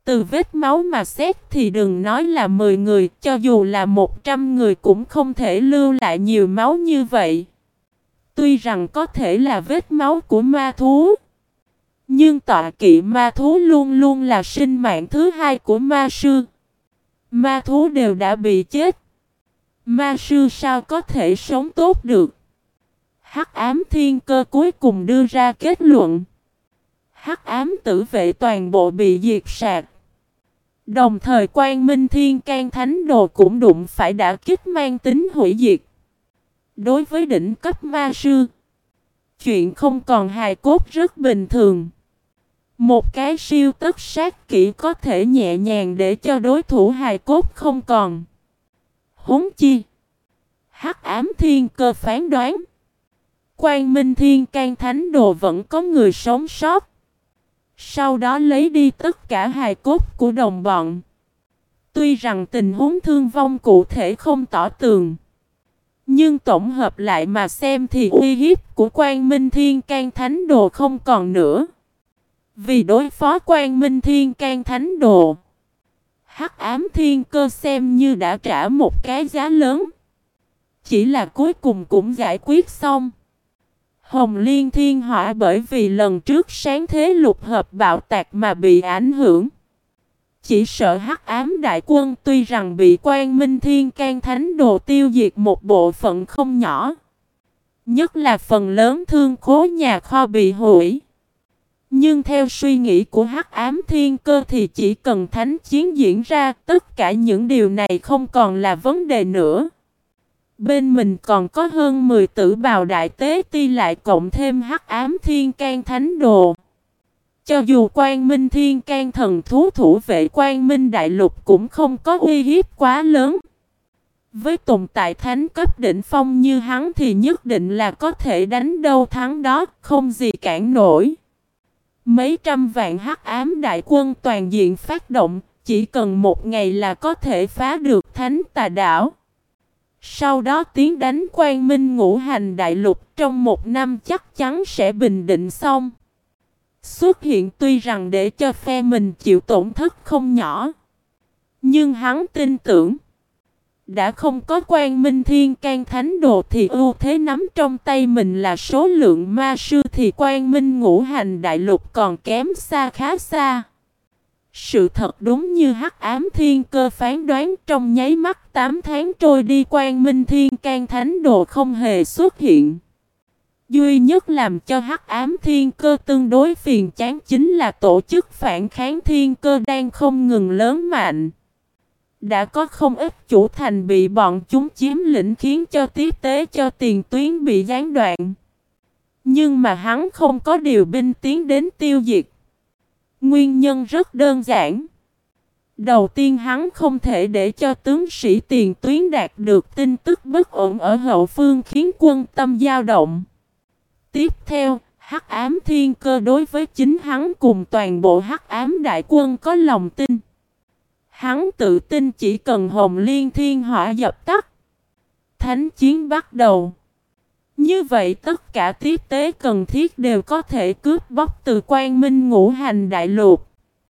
Từ vết máu mà xét thì đừng nói là 10 người, cho dù là 100 người cũng không thể lưu lại nhiều máu như vậy. Tuy rằng có thể là vết máu của ma thú. Nhưng tọa kỵ ma thú luôn luôn là sinh mạng thứ hai của ma sư. Ma thú đều đã bị chết. Ma sư sao có thể sống tốt được? Hắc ám thiên cơ cuối cùng đưa ra kết luận. Hắc ám tử vệ toàn bộ bị diệt sạc. Đồng thời quan minh thiên can thánh đồ cũng đụng phải đã kích mang tính hủy diệt. Đối với đỉnh cấp ma sư, chuyện không còn hài cốt rất bình thường. Một cái siêu tất sát kỹ có thể nhẹ nhàng để cho đối thủ hài cốt không còn. Huống chi. Hắc ám thiên cơ phán đoán. Quang Minh Thiên can Thánh Đồ vẫn có người sống sót. Sau đó lấy đi tất cả hài cốt của đồng bọn. Tuy rằng tình huống thương vong cụ thể không tỏ tường. Nhưng tổng hợp lại mà xem thì uy hiếp của Quang Minh Thiên can Thánh Đồ không còn nữa. Vì đối phó Quang Minh Thiên can Thánh Đồ. Hắc ám thiên cơ xem như đã trả một cái giá lớn. Chỉ là cuối cùng cũng giải quyết xong. Hồng Liên Thiên Hỏa bởi vì lần trước sáng thế lục hợp bạo tạc mà bị ảnh hưởng. Chỉ sợ hắc ám đại quân tuy rằng bị quan minh thiên can thánh đồ tiêu diệt một bộ phận không nhỏ. Nhất là phần lớn thương khố nhà kho bị hủy. Nhưng theo suy nghĩ của hắc ám thiên cơ thì chỉ cần thánh chiến diễn ra, tất cả những điều này không còn là vấn đề nữa. Bên mình còn có hơn 10 tử bào đại tế ti lại cộng thêm hắc ám thiên can thánh đồ. Cho dù quan minh thiên can thần thú thủ vệ quan minh đại lục cũng không có uy hiếp quá lớn. Với tồn tại thánh cấp đỉnh phong như hắn thì nhất định là có thể đánh đâu thắng đó, không gì cản nổi. Mấy trăm vạn hắc ám đại quân toàn diện phát động, chỉ cần một ngày là có thể phá được thánh tà đảo. Sau đó tiến đánh quan minh ngũ hành đại lục trong một năm chắc chắn sẽ bình định xong. Xuất hiện tuy rằng để cho phe mình chịu tổn thất không nhỏ. Nhưng hắn tin tưởng. Đã không có quan minh thiên can thánh đồ thì ưu thế nắm trong tay mình là số lượng ma sư thì quan minh ngũ hành đại lục còn kém xa khá xa. Sự thật đúng như hắc ám thiên cơ phán đoán, trong nháy mắt 8 tháng trôi đi quan minh thiên can thánh đồ không hề xuất hiện. Duy nhất làm cho hắc ám thiên cơ tương đối phiền chán chính là tổ chức phản kháng thiên cơ đang không ngừng lớn mạnh. Đã có không ít chủ thành bị bọn chúng chiếm lĩnh khiến cho tiếp tế cho tiền tuyến bị gián đoạn. Nhưng mà hắn không có điều binh tiến đến tiêu diệt. Nguyên nhân rất đơn giản. Đầu tiên hắn không thể để cho tướng sĩ tiền tuyến đạt được tin tức bất ổn ở hậu phương khiến quân tâm dao động. Tiếp theo, hắc ám thiên cơ đối với chính hắn cùng toàn bộ hắc ám đại quân có lòng tin. Hắn tự tin chỉ cần hồng liên thiên hỏa dập tắt. Thánh chiến bắt đầu. Như vậy tất cả tiếp tế cần thiết đều có thể cướp bóc từ quan minh ngũ hành đại lục.